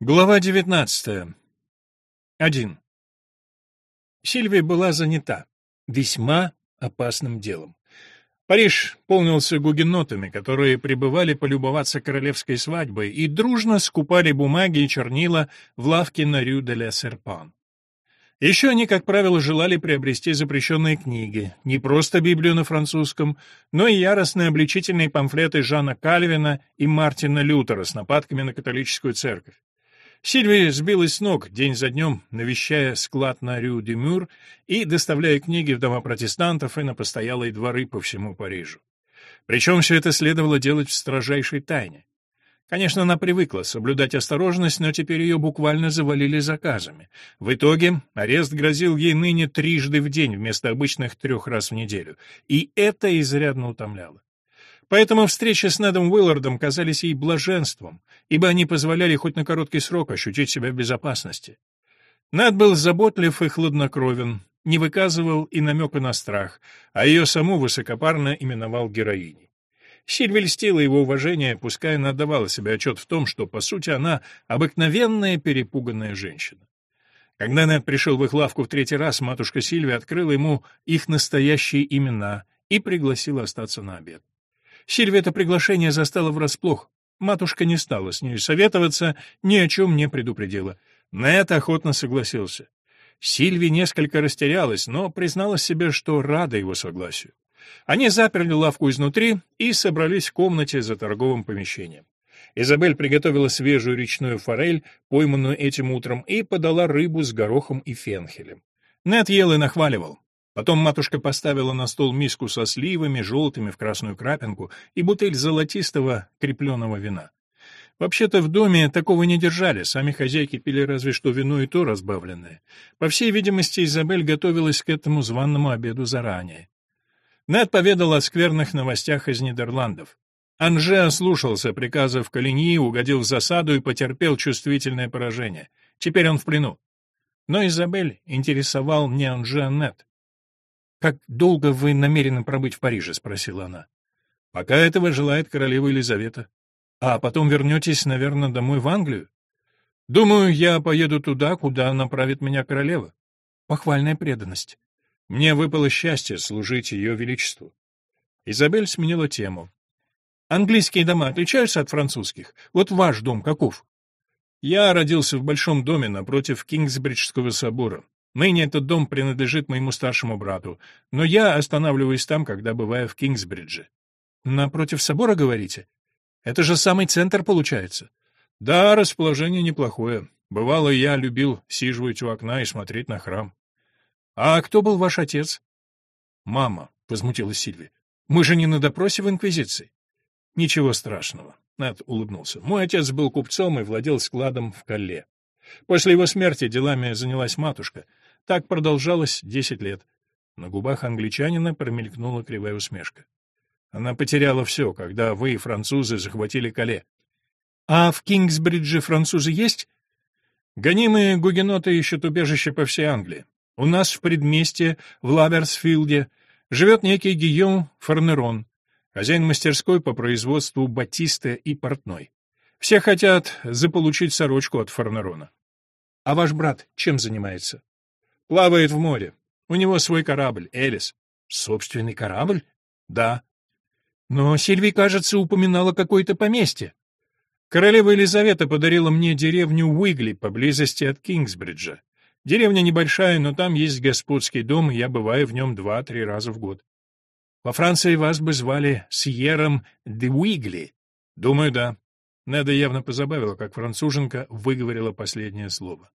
Глава 19. 1. Сильвия была занята весьма опасным делом. Париж полнился гугенотами, которые прибывали полюбоваться королевской свадьбой и дружно скупали бумаги и чернила в лавке на Рю де ля Серпан. Еще они, как правило, желали приобрести запрещенные книги, не просто Библию на французском, но и яростные обличительные памфлеты Жана Кальвина и Мартина Лютера с нападками на католическую церковь. Сильвия сбилась с ног день за днем, навещая склад на Рю-де-Мюр и доставляя книги в дома протестантов и на постоялые дворы по всему Парижу. Причем все это следовало делать в строжайшей тайне. Конечно, она привыкла соблюдать осторожность, но теперь ее буквально завалили заказами. В итоге арест грозил ей ныне трижды в день вместо обычных трех раз в неделю, и это изрядно утомляло. Поэтому встречи с Недом Уиллардом казались ей блаженством, ибо они позволяли хоть на короткий срок ощутить себя в безопасности. Нед был заботлив и хладнокровен, не выказывал и намека на страх, а ее саму высокопарно именовал героиней. Сильвия льстила его уважение, пускай она отдавала себе отчет в том, что, по сути, она обыкновенная перепуганная женщина. Когда Нед пришел в их лавку в третий раз, матушка Сильвия открыла ему их настоящие имена и пригласила остаться на обед. Сильвия это приглашение застала врасплох. Матушка не стала с ней советоваться, ни о чем не предупредила. На это охотно согласился. Сильви несколько растерялась, но призналась себе, что рада его согласию. Они заперли лавку изнутри и собрались в комнате за торговым помещением. Изабель приготовила свежую речную форель, пойманную этим утром, и подала рыбу с горохом и фенхелем. Нед ел и нахваливал. Потом матушка поставила на стол миску со сливами, желтыми в красную крапинку, и бутыль золотистого крепленного вина. Вообще-то в доме такого не держали, сами хозяйки пили разве что вино и то разбавленное. По всей видимости, Изабель готовилась к этому званному обеду заранее. Нед поведал о скверных новостях из Нидерландов. Анже ослушался приказов Калиньи, угодил в засаду и потерпел чувствительное поражение. Теперь он в плену. Но Изабель интересовал не Анже, а Нед. «Как долго вы намерены пробыть в Париже?» — спросила она. «Пока этого желает королева Елизавета. А потом вернетесь, наверное, домой в Англию? Думаю, я поеду туда, куда направит меня королева. Похвальная преданность. Мне выпало счастье служить ее величеству». Изабель сменила тему. «Английские дома отличаются от французских? Вот ваш дом каков?» «Я родился в большом доме напротив Кингсбриджского собора. Ныне этот дом принадлежит моему старшему брату, но я останавливаюсь там, когда бываю в Кингсбридже. Напротив собора, говорите? Это же самый центр получается. Да, расположение неплохое. Бывало, я любил сиживать у окна и смотреть на храм. А кто был ваш отец? Мама, возмутилась Сильвия. Мы же не на допросе в Инквизиции. Ничего страшного. Нед улыбнулся. Мой отец был купцом и владел складом в Калле. После его смерти делами занялась матушка. Так продолжалось десять лет. На губах англичанина промелькнула кривая усмешка. Она потеряла все, когда вы, французы, захватили Кале. А в Кингсбридже французы есть? Гонимые гугеноты ищут убежище по всей Англии. У нас в предместье, в Лаверсфилде, живет некий Гийом Фарнерон, хозяин мастерской по производству батиста и портной. Все хотят заполучить сорочку от Фарнерона. А ваш брат чем занимается? Плавает в море. У него свой корабль, Элис. Собственный корабль? Да. Но Сильви, кажется, упоминала какое-то поместье. Королева Елизавета подарила мне деревню Уигли поблизости от Кингсбриджа. Деревня небольшая, но там есть господский дом, и я бываю в нем два-три раза в год. Во Франции вас бы звали Сьером де Уигли. Думаю, да. Неда явно позабавила, как француженка выговорила последнее слово.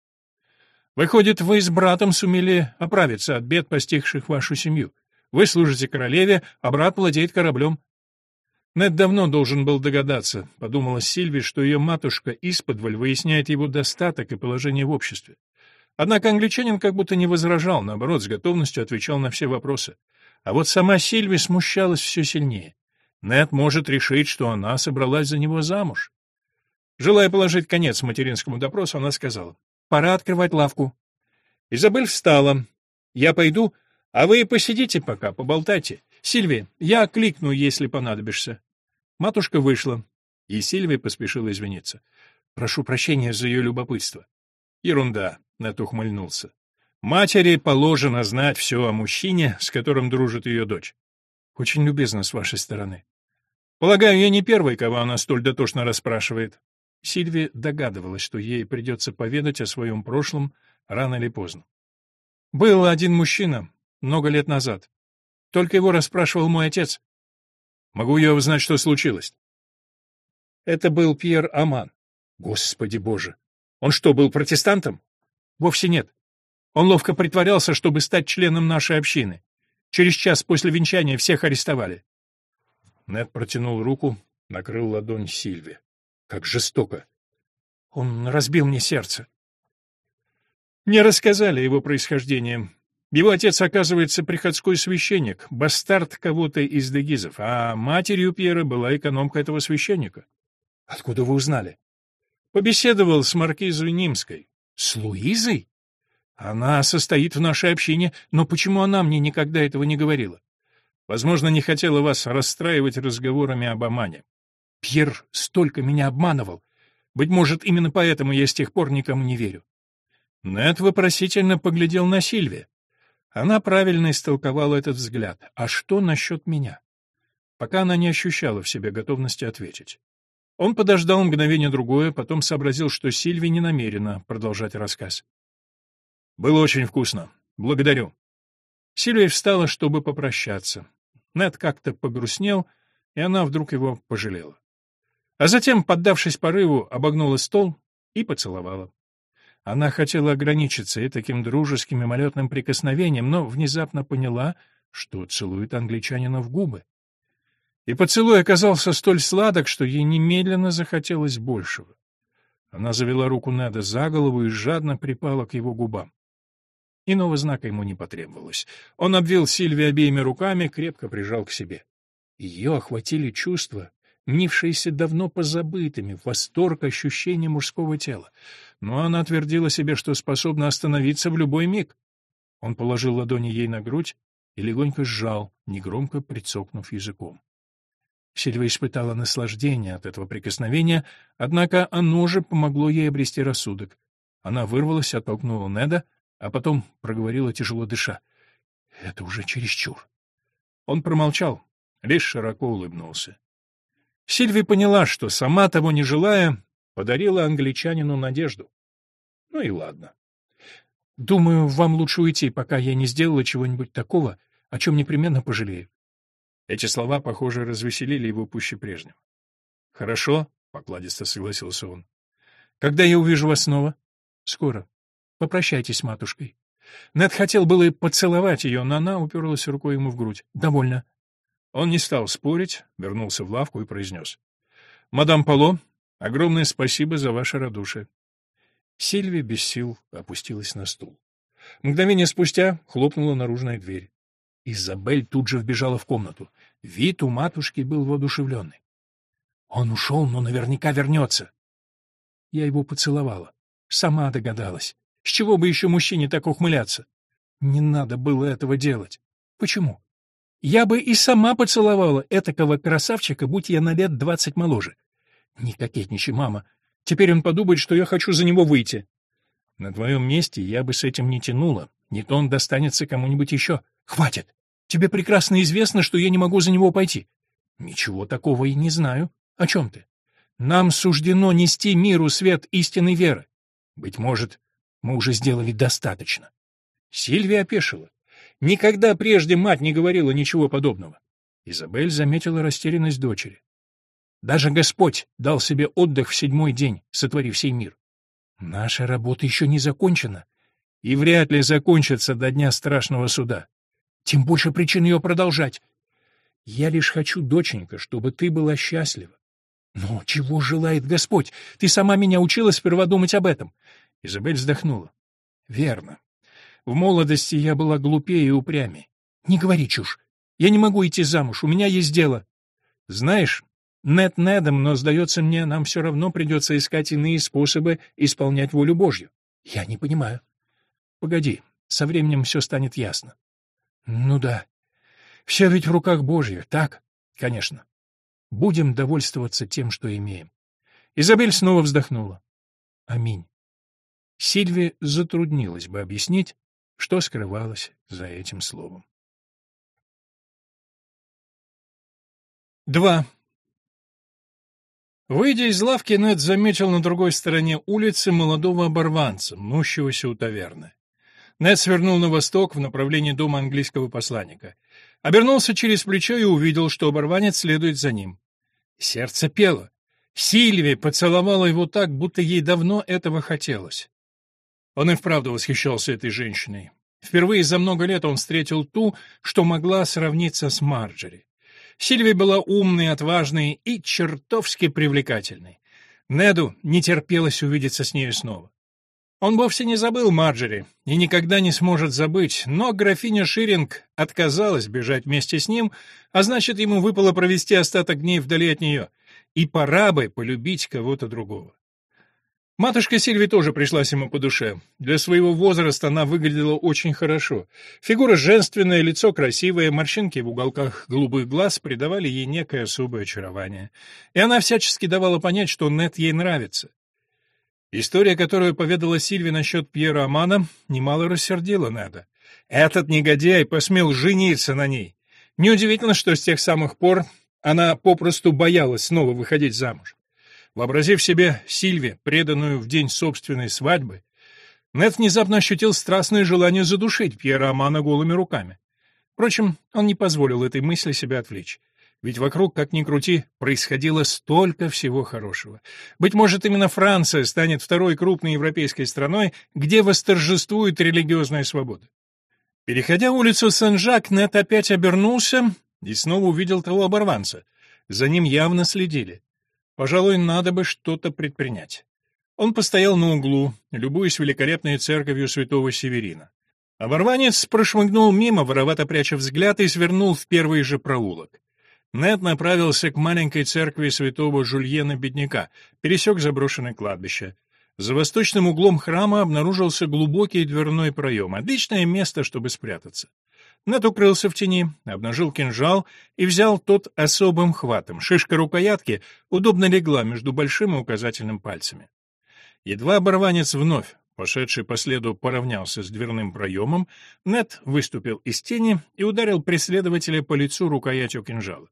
Выходит, вы с братом сумели оправиться от бед, постигших вашу семью. Вы служите королеве, а брат владеет кораблем. Нед давно должен был догадаться, подумала Сильви, что ее матушка исподволь выясняет его достаток и положение в обществе. Однако англичанин как будто не возражал, наоборот, с готовностью отвечал на все вопросы. А вот сама Сильви смущалась все сильнее. Нед может решить, что она собралась за него замуж. Желая положить конец материнскому допросу, она сказала, Пора открывать лавку. Изабель встала. Я пойду, а вы посидите пока, поболтайте. Сильви, я кликну, если понадобишься. Матушка вышла, и Сильвия поспешила извиниться. Прошу прощения за ее любопытство. Ерунда, Нет ухмыльнулся. Матери положено знать все о мужчине, с которым дружит ее дочь. Очень любезно с вашей стороны. Полагаю, я не первый, кого она столь дотошно расспрашивает. Сильви догадывалась, что ей придется поведать о своем прошлом рано или поздно. Был один мужчина много лет назад. Только его расспрашивал мой отец. Могу я узнать, что случилось? Это был Пьер Аман. Господи боже! Он что, был протестантом? Вовсе нет. Он ловко притворялся, чтобы стать членом нашей общины. Через час после венчания всех арестовали. Нед протянул руку, накрыл ладонь Сильви. Как жестоко. Он разбил мне сердце. Мне рассказали его происхождение. Его отец, оказывается, приходской священник, бастард кого-то из дегизов, а матерью Пьера была экономка этого священника. Откуда вы узнали? Побеседовал с маркизой Нимской. С Луизой? Она состоит в нашей общине, но почему она мне никогда этого не говорила? Возможно, не хотела вас расстраивать разговорами об Амане. Пьер столько меня обманывал. Быть может, именно поэтому я с тех пор никому не верю. Нед вопросительно поглядел на Сильви. Она правильно истолковала этот взгляд. А что насчет меня? Пока она не ощущала в себе готовности ответить. Он подождал мгновение другое, потом сообразил, что Сильви не намерена продолжать рассказ. «Было очень вкусно. Благодарю». Сильвия встала, чтобы попрощаться. Нед как-то погрустнел, и она вдруг его пожалела. А затем, поддавшись порыву, обогнула стол и поцеловала. Она хотела ограничиться и таким дружеским мимолетным прикосновением, но внезапно поняла, что целует англичанина в губы. И поцелуй оказался столь сладок, что ей немедленно захотелось большего. Она завела руку Неда за голову и жадно припала к его губам. Иного знака ему не потребовалось. Он обвил Сильви обеими руками, крепко прижал к себе. Ее охватили чувства, мнившиеся давно позабытыми, восторг ощущения мужского тела. Но она твердила себе, что способна остановиться в любой миг. Он положил ладони ей на грудь и легонько сжал, негромко прицокнув языком. Сильва испытала наслаждение от этого прикосновения, однако оно же помогло ей обрести рассудок. Она вырвалась, оттолкнула Неда, а потом проговорила, тяжело дыша. — Это уже чересчур. Он промолчал, лишь широко улыбнулся. Сильви поняла, что, сама того не желая, подарила англичанину надежду. Ну и ладно. Думаю, вам лучше уйти, пока я не сделала чего-нибудь такого, о чем непременно пожалею. Эти слова, похоже, развеселили его пуще прежнего. Хорошо, покладисто согласился он. Когда я увижу вас снова? Скоро. Попрощайтесь с матушкой. Нед хотел было поцеловать ее, но она уперлась рукой ему в грудь. Довольно. Он не стал спорить, вернулся в лавку и произнес. «Мадам Пало, огромное спасибо за ваше радушие». Сильвия без сил опустилась на стул. Мгновение спустя хлопнула наружная дверь. Изабель тут же вбежала в комнату. Вид у матушки был воодушевленный. «Он ушел, но наверняка вернется». Я его поцеловала. Сама догадалась. С чего бы еще мужчине так ухмыляться? Не надо было этого делать. Почему? Я бы и сама поцеловала этакого красавчика, будь я на лет двадцать моложе. Не кокетничай, мама. Теперь он подумает, что я хочу за него выйти. На твоем месте я бы с этим не тянула. Не то он достанется кому-нибудь еще. Хватит. Тебе прекрасно известно, что я не могу за него пойти. Ничего такого и не знаю. О чем ты? Нам суждено нести миру свет истинной веры. Быть может, мы уже сделали достаточно. Сильвия опешила. Никогда прежде мать не говорила ничего подобного. Изабель заметила растерянность дочери. Даже Господь дал себе отдых в седьмой день, сотворив сей мир. Наша работа еще не закончена, и вряд ли закончится до дня страшного суда. Тем больше причин ее продолжать. Я лишь хочу, доченька, чтобы ты была счастлива. Но чего желает Господь? Ты сама меня учила сперва думать об этом. Изабель вздохнула. Верно. В молодости я была глупее и упрямее. Не говори чушь. Я не могу идти замуж, у меня есть дело. Знаешь, нет Недом, но, сдается мне, нам все равно придется искать иные способы исполнять волю Божью. Я не понимаю. Погоди, со временем все станет ясно. Ну да. Все ведь в руках Божьих, так? Конечно. Будем довольствоваться тем, что имеем. Изабель снова вздохнула. Аминь. Сильви затруднилось бы объяснить, что скрывалось за этим словом. 2. Выйдя из лавки, Нед заметил на другой стороне улицы молодого оборванца, мнущегося у таверны. Нед свернул на восток в направлении дома английского посланника. Обернулся через плечо и увидел, что оборванец следует за ним. Сердце пело. Сильвия поцеловала его так, будто ей давно этого хотелось. Он и вправду восхищался этой женщиной. Впервые за много лет он встретил ту, что могла сравниться с Марджери. Сильвия была умной, отважной и чертовски привлекательной. Неду не терпелось увидеться с нею снова. Он вовсе не забыл Марджери и никогда не сможет забыть, но графиня Ширинг отказалась бежать вместе с ним, а значит, ему выпало провести остаток дней вдали от нее, и пора бы полюбить кого-то другого. Матушка Сильви тоже пришлась ему по душе. Для своего возраста она выглядела очень хорошо. Фигура женственная, лицо красивое, морщинки в уголках голубых глаз придавали ей некое особое очарование. И она всячески давала понять, что Нет ей нравится. История, которую поведала Сильви насчет Пьера Амана, немало рассердила Неда. Этот негодяй посмел жениться на ней. Неудивительно, что с тех самых пор она попросту боялась снова выходить замуж. Вообразив себе Сильви, преданную в день собственной свадьбы, Нед внезапно ощутил страстное желание задушить Пьера Амана голыми руками. Впрочем, он не позволил этой мысли себя отвлечь. Ведь вокруг, как ни крути, происходило столько всего хорошего. Быть может, именно Франция станет второй крупной европейской страной, где восторжествует религиозная свобода. Переходя улицу Сен-Жак, Нет опять обернулся и снова увидел того оборванца. За ним явно следили. Пожалуй, надо бы что-то предпринять. Он постоял на углу, любуясь великолепной церковью святого Северина. Оборванец прошмыгнул мимо, воровато пряча взгляд, и свернул в первый же проулок. Нед направился к маленькой церкви святого Жульена Бедняка, пересек заброшенное кладбище. За восточным углом храма обнаружился глубокий дверной проем, отличное место, чтобы спрятаться. Нед укрылся в тени, обнажил кинжал и взял тот особым хватом. Шишка рукоятки удобно легла между большим и указательным пальцами. Едва оборванец вновь, пошедший по следу, поравнялся с дверным проемом, Нед выступил из тени и ударил преследователя по лицу рукоятью кинжала.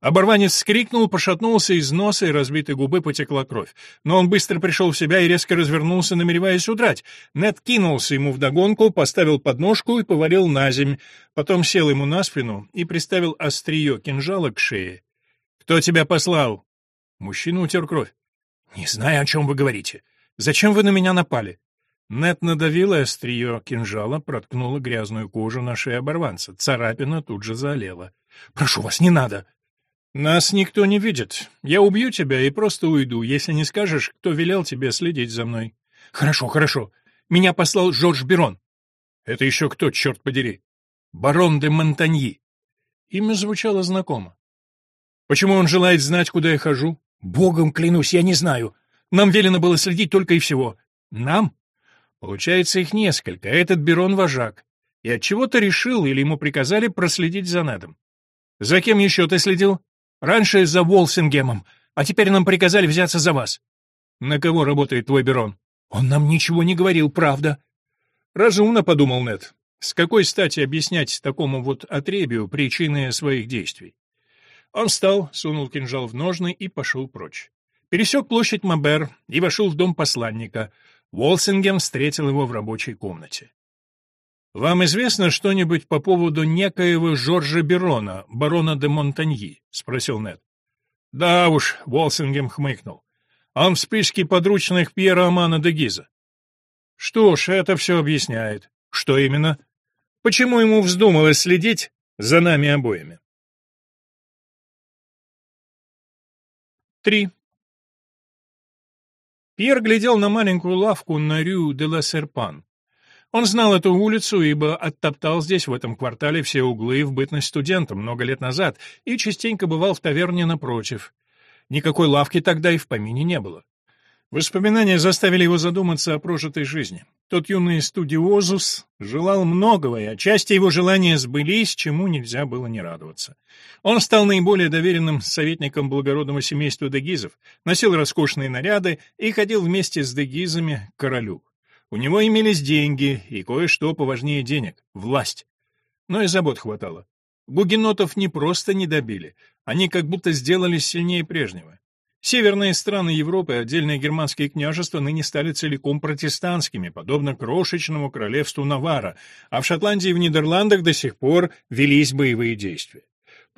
Оборванец вскрикнул, пошатнулся, из носа и разбитой губы потекла кровь. Но он быстро пришел в себя и резко развернулся, намереваясь удрать. Нед кинулся ему вдогонку, поставил подножку и повалил на земь. Потом сел ему на спину и приставил острие кинжала к шее. «Кто тебя послал?» Мужчина утер кровь. «Не знаю, о чем вы говорите. Зачем вы на меня напали?» Нет надавила острие кинжала, проткнула грязную кожу на шее оборванца. Царапина тут же залила. «Прошу вас, не надо!» «Нас никто не видит. Я убью тебя и просто уйду, если не скажешь, кто велел тебе следить за мной». «Хорошо, хорошо. Меня послал Жорж Берон». «Это еще кто, черт подери?» «Барон де Монтаньи». Имя звучало знакомо. «Почему он желает знать, куда я хожу?» «Богом клянусь, я не знаю. Нам велено было следить только и всего». «Нам?» «Получается, их несколько. Этот Берон — вожак. И от чего то решил или ему приказали проследить за Недом. За кем еще ты следил?» Раньше за Волсингемом, а теперь нам приказали взяться за вас. На кого работает твой Берон? Он нам ничего не говорил, правда. Разумно, подумал Нед. С какой стати объяснять такому вот отребию причины своих действий? Он встал, сунул кинжал в ножны и пошел прочь. Пересек площадь Мабер и вошел в дом посланника. Волсингем встретил его в рабочей комнате. «Вам известно что-нибудь по поводу некоего Жоржа Берона, барона де Монтаньи?» — спросил Нед. «Да уж», — Волсингем хмыкнул. «Он в списке подручных Пьера Амана де Гиза». «Что ж, это все объясняет. Что именно? Почему ему вздумалось следить за нами обоими?» Три. Пьер глядел на маленькую лавку на Рю де ла Серпан. Он знал эту улицу, ибо оттоптал здесь, в этом квартале, все углы в бытность студентом много лет назад и частенько бывал в таверне напротив. Никакой лавки тогда и в помине не было. Воспоминания заставили его задуматься о прожитой жизни. Тот юный студиозус желал многого, и отчасти его желания сбылись, чему нельзя было не радоваться. Он стал наиболее доверенным советником благородного семейства Дегизов, носил роскошные наряды и ходил вместе с Дегизами к королю. У него имелись деньги и кое-что поважнее денег — власть. Но и забот хватало. Гугенотов не просто не добили, они как будто сделались сильнее прежнего. Северные страны Европы и отдельные германские княжества ныне стали целиком протестантскими, подобно крошечному королевству Навара, а в Шотландии и в Нидерландах до сих пор велись боевые действия.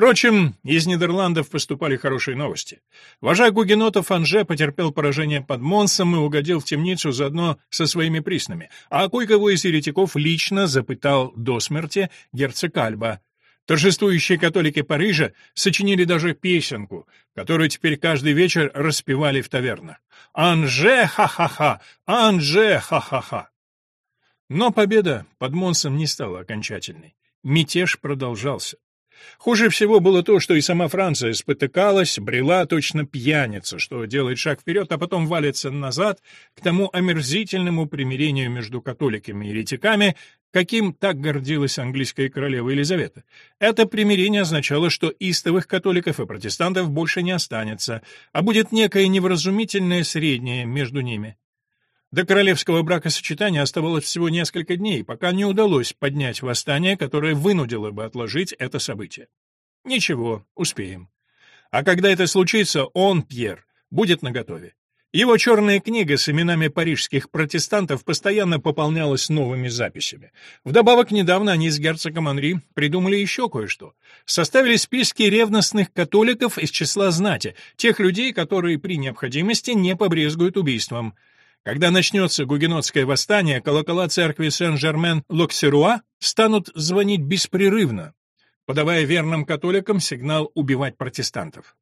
Впрочем, из Нидерландов поступали хорошие новости. Вожак гугенотов Анже потерпел поражение под Монсом и угодил в темницу заодно со своими приснами, а кое-кого из еретиков лично запытал до смерти герцог Альба, Торжествующие католики Парижа сочинили даже песенку, которую теперь каждый вечер распевали в тавернах. «Анже ха-ха-ха! Анже ха-ха-ха!» Но победа под Монсом не стала окончательной. Мятеж продолжался. Хуже всего было то, что и сама Франция спотыкалась, брела точно пьяница, что делает шаг вперед, а потом валится назад к тому омерзительному примирению между католиками и еретиками, каким так гордилась английская королева Елизавета. Это примирение означало, что истовых католиков и протестантов больше не останется, а будет некое невразумительное среднее между ними. До королевского бракосочетания оставалось всего несколько дней, пока не удалось поднять восстание, которое вынудило бы отложить это событие. Ничего, успеем. А когда это случится, он, Пьер, будет наготове. Его черная книга с именами парижских протестантов постоянно пополнялась новыми записями. Вдобавок, недавно они с герцогом Анри придумали еще кое-что. Составили списки ревностных католиков из числа знати, тех людей, которые при необходимости не побрезгуют убийством. Когда начнется гугенотское восстание, колокола церкви Сен-Жермен-Локсеруа станут звонить беспрерывно, подавая верным католикам сигнал убивать протестантов.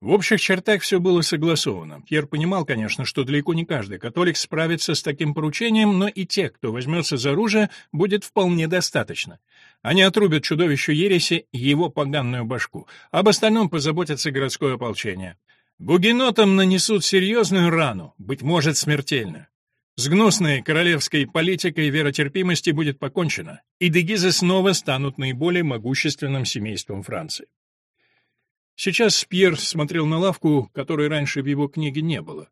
В общих чертах все было согласовано. Пьер понимал, конечно, что далеко не каждый католик справится с таким поручением, но и тех, кто возьмется за оружие, будет вполне достаточно. Они отрубят чудовищу ереси его поганную башку. Об остальном позаботится городское ополчение. Гугенотам нанесут серьезную рану, быть может, смертельно. С гнусной королевской политикой веротерпимости будет покончено, и дегизы снова станут наиболее могущественным семейством Франции. Сейчас Пьер смотрел на лавку, которой раньше в его книге не было.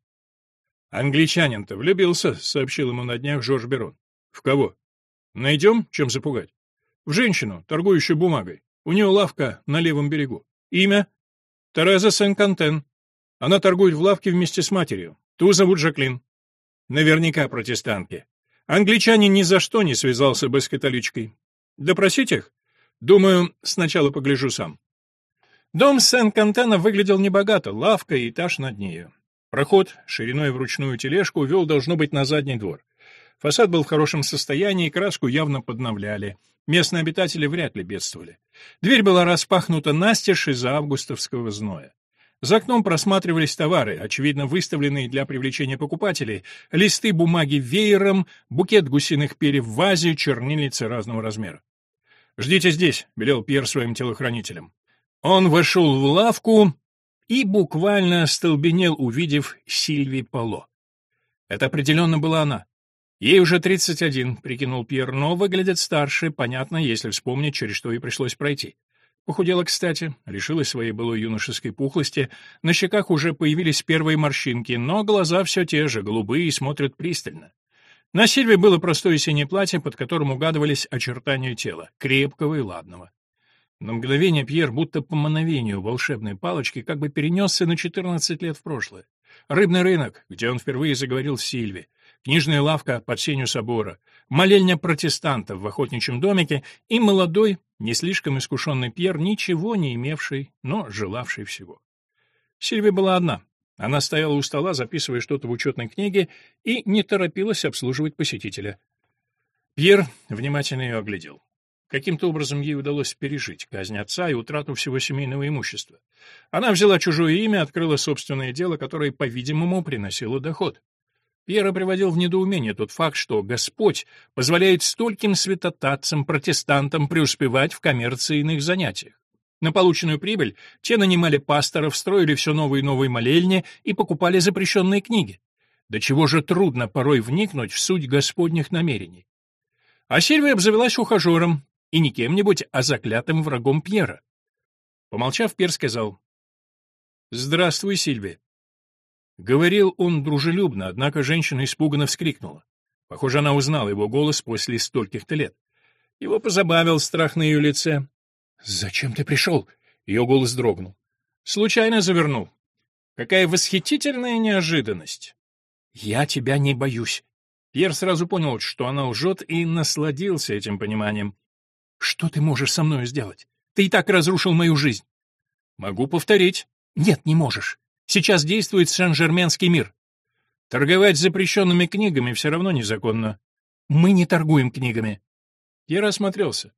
«Англичанин-то влюбился», — сообщил ему на днях Жорж Берон. «В кого?» «Найдем, чем запугать?» «В женщину, торгующую бумагой. У нее лавка на левом берегу. Имя?» «Тереза Сен-Кантен. Она торгует в лавке вместе с матерью. Ту зовут Жаклин. Наверняка протестантки. Англичанин ни за что не связался бы с католичкой. Допросить их? Думаю, сначала погляжу сам». Дом Сен-Кантена выглядел небогато, лавка и этаж над нею. Проход, шириной в ручную тележку, вел, должно быть, на задний двор. Фасад был в хорошем состоянии, краску явно подновляли. Местные обитатели вряд ли бедствовали. Дверь была распахнута настежь из-за августовского зноя. За окном просматривались товары, очевидно выставленные для привлечения покупателей, листы бумаги веером, букет гусиных перьев в вазе, чернильницы разного размера. «Ждите здесь», — велел Пьер своим телохранителям. Он вошел в лавку и буквально столбенел, увидев Сильви Поло. Это определенно была она. Ей уже 31, прикинул Пьер, но выглядит старше, понятно, если вспомнить, через что ей пришлось пройти. Похудела, кстати, лишилась своей былой юношеской пухлости, на щеках уже появились первые морщинки, но глаза все те же, голубые и смотрят пристально. На Сильве было простое синее платье, под которым угадывались очертания тела, крепкого и ладного. На мгновение Пьер, будто по мановению волшебной палочки, как бы перенесся на 14 лет в прошлое. Рыбный рынок, где он впервые заговорил с Сильви, книжная лавка под сенью собора, молельня протестантов в охотничьем домике и молодой, не слишком искушенный Пьер, ничего не имевший, но желавший всего. Сильви была одна. Она стояла у стола, записывая что-то в учетной книге, и не торопилась обслуживать посетителя. Пьер внимательно ее оглядел. Каким-то образом ей удалось пережить казнь отца и утрату всего семейного имущества. Она взяла чужое имя, открыла собственное дело, которое, по-видимому, приносило доход. Пьера приводил в недоумение тот факт, что Господь позволяет стольким святотатцам, протестантам преуспевать в коммерции занятиях. На полученную прибыль те нанимали пасторов, строили все новые и новые молельни и покупали запрещенные книги. До чего же трудно порой вникнуть в суть Господних намерений. А Сильвия обзавелась ухажером, и не кем-нибудь, а заклятым врагом Пьера. Помолчав, Пьер сказал, «Здравствуй, Сильвия». Говорил он дружелюбно, однако женщина испуганно вскрикнула. Похоже, она узнала его голос после стольких-то лет. Его позабавил страх на ее лице. «Зачем ты пришел?» Ее голос дрогнул. «Случайно завернул. Какая восхитительная неожиданность!» «Я тебя не боюсь». Пьер сразу понял, что она лжет, и насладился этим пониманием. «Что ты можешь со мной сделать? Ты и так разрушил мою жизнь». «Могу повторить». «Нет, не можешь. Сейчас действует Сен-Жерменский мир. Торговать запрещенными книгами все равно незаконно. Мы не торгуем книгами. Я рассмотрелся.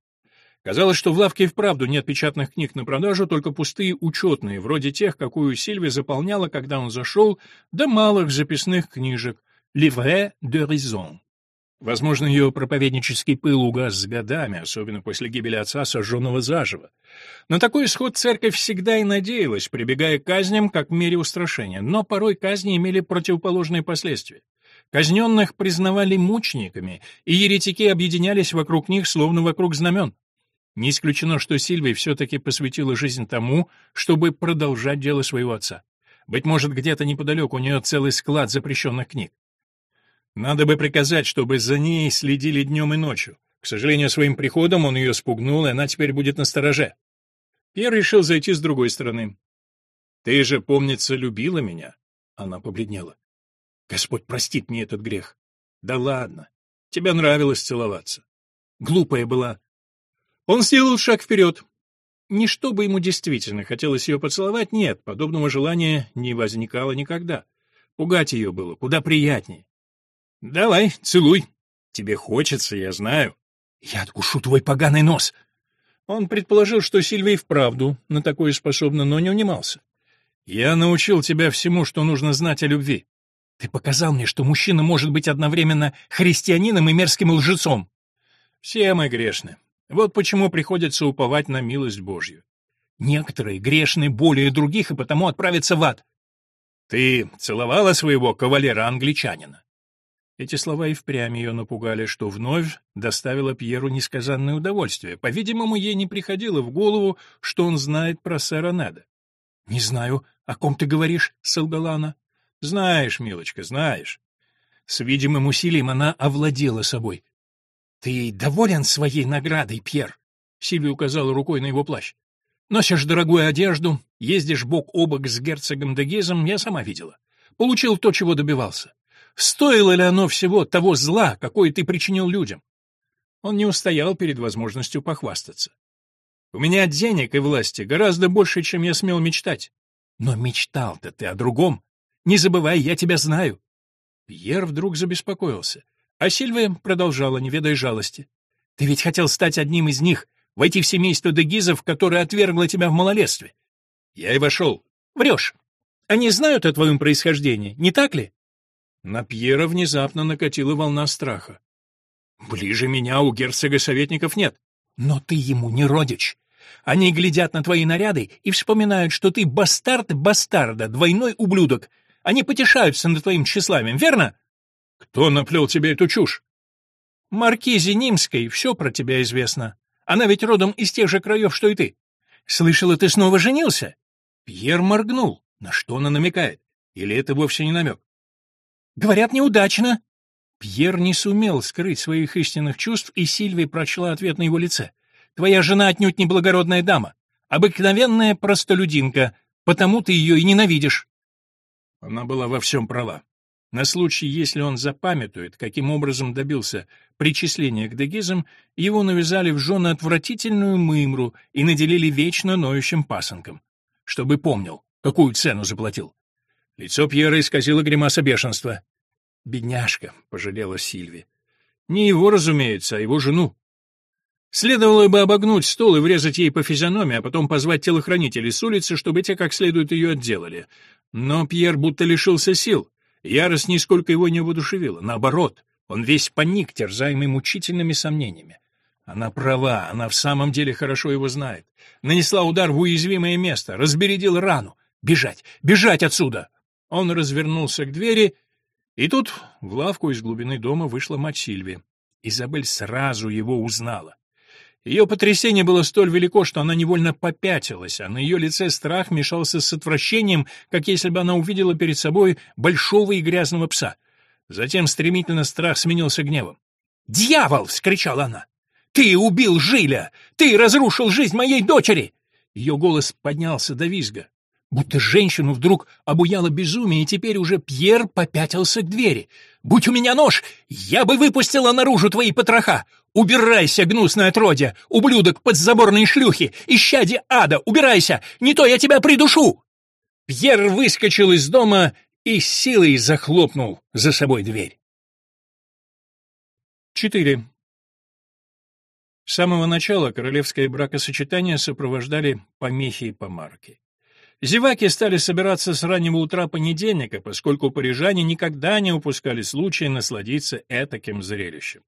Казалось, что в лавке и вправду нет печатных книг на продажу, только пустые учетные, вроде тех, какую Сильвия заполняла, когда он зашел, да малых записных книжек «Livret de raison». Возможно, ее проповеднический пыл угас с годами, особенно после гибели отца, сожженного заживо. На такой исход церковь всегда и надеялась, прибегая к казням как мере устрашения, но порой казни имели противоположные последствия. Казненных признавали мучениками, и еретики объединялись вокруг них, словно вокруг знамен. Не исключено, что Сильвия все-таки посвятила жизнь тому, чтобы продолжать дело своего отца. Быть может, где-то неподалеку у нее целый склад запрещенных книг. Надо бы приказать, чтобы за ней следили днем и ночью. К сожалению, своим приходом он ее спугнул, и она теперь будет на стороже. Пьер решил зайти с другой стороны. «Ты же, помнится, любила меня?» Она побледнела. Господь простит мне этот грех. Да ладно. Тебе нравилось целоваться. Глупая была. Он сделал шаг вперед. Не чтобы ему действительно хотелось ее поцеловать, нет, подобного желания не возникало никогда. Пугать ее было куда приятнее. «Давай, целуй. Тебе хочется, я знаю». «Я откушу твой поганый нос». Он предположил, что Сильвия вправду на такое способна, но не унимался. «Я научил тебя всему, что нужно знать о любви. Ты показал мне, что мужчина может быть одновременно христианином и мерзким лжецом. Все мы грешны. Вот почему приходится уповать на милость Божью. Некоторые грешны более других и потому отправятся в ад. Ты целовала своего кавалера-англичанина? Эти слова и впрямь ее напугали, что вновь доставило Пьеру несказанное удовольствие. По-видимому, ей не приходило в голову, что он знает про сэра Неда. — Не знаю, о ком ты говоришь, — солгала она. Знаешь, милочка, знаешь. С видимым усилием она овладела собой. Ты доволен своей наградой, Пьер? Сильвия указала рукой на его плащ. Носишь дорогую одежду, ездишь бок о бок с герцогом Дегизом, я сама видела. Получил то, чего добивался. Стоило ли оно всего того зла, какое ты причинил людям? Он не устоял перед возможностью похвастаться. У меня денег и власти гораздо больше, чем я смел мечтать. Но мечтал-то ты о другом. Не забывай, я тебя знаю. Пьер вдруг забеспокоился, а Сильвия продолжала, не ведая жалости. Ты ведь хотел стать одним из них, войти в семейство Дегизов, которое отвергло тебя в малолетстве. Я и вошел. Врешь. Они знают о твоем происхождении, не так ли? На Пьера внезапно накатила волна страха. Ближе меня у герцога советников нет. Но ты ему не родич. Они глядят на твои наряды и вспоминают, что ты бастард бастарда, двойной ублюдок, они потешаются над твоим тщеславием, верно? Кто наплел тебе эту чушь? Маркизе Нимской все про тебя известно. Она ведь родом из тех же краев, что и ты. Слышала, ты снова женился? Пьер моргнул. На что она намекает? Или это вовсе не намек? Говорят, неудачно. Пьер не сумел скрыть своих истинных чувств, и Сильвия прочла ответ на его лице. Твоя жена отнюдь не благородная дама, обыкновенная простолюдинка, потому ты ее и ненавидишь. Она была во всем права. На случай, если он запамятует, каким образом добился причисления к дегизам, его навязали в жены отвратительную мымру и наделили вечно ноющим пасынком. Чтобы помнил, какую цену заплатил. Лицо Пьера исказило гримаса бешенства. «Бедняжка», — пожалела Сильви. «Не его, разумеется, а его жену. Следовало бы обогнуть стол и врезать ей по физиономии, а потом позвать телохранителей с улицы, чтобы те как следует ее отделали. Но Пьер будто лишился сил. Ярость нисколько его не воодушевила. Наоборот, он весь паник, терзаемый мучительными сомнениями. Она права, она в самом деле хорошо его знает. Нанесла удар в уязвимое место, разбередила рану. Бежать, бежать отсюда! Он развернулся к двери И тут в лавку из глубины дома вышла мать Сильви. Изабель сразу его узнала. Ее потрясение было столь велико, что она невольно попятилась, а на ее лице страх мешался с отвращением, как если бы она увидела перед собой большого и грязного пса. Затем стремительно страх сменился гневом. «Дьявол!» — вскричала она. «Ты убил Жиля! Ты разрушил жизнь моей дочери!» Ее голос поднялся до визга. Будто женщину вдруг обуяло безумие, и теперь уже Пьер попятился к двери. «Будь у меня нож, я бы выпустила наружу твои потроха! Убирайся, гнусное отродье! Ублюдок подзаборной шлюхи! Исчади ада! Убирайся! Не то я тебя придушу!» Пьер выскочил из дома и силой захлопнул за собой дверь. 4. С самого начала королевское бракосочетание сопровождали помехи и помарки. Зеваки стали собираться с раннего утра понедельника, поскольку парижане никогда не упускали случая насладиться этаким зрелищем.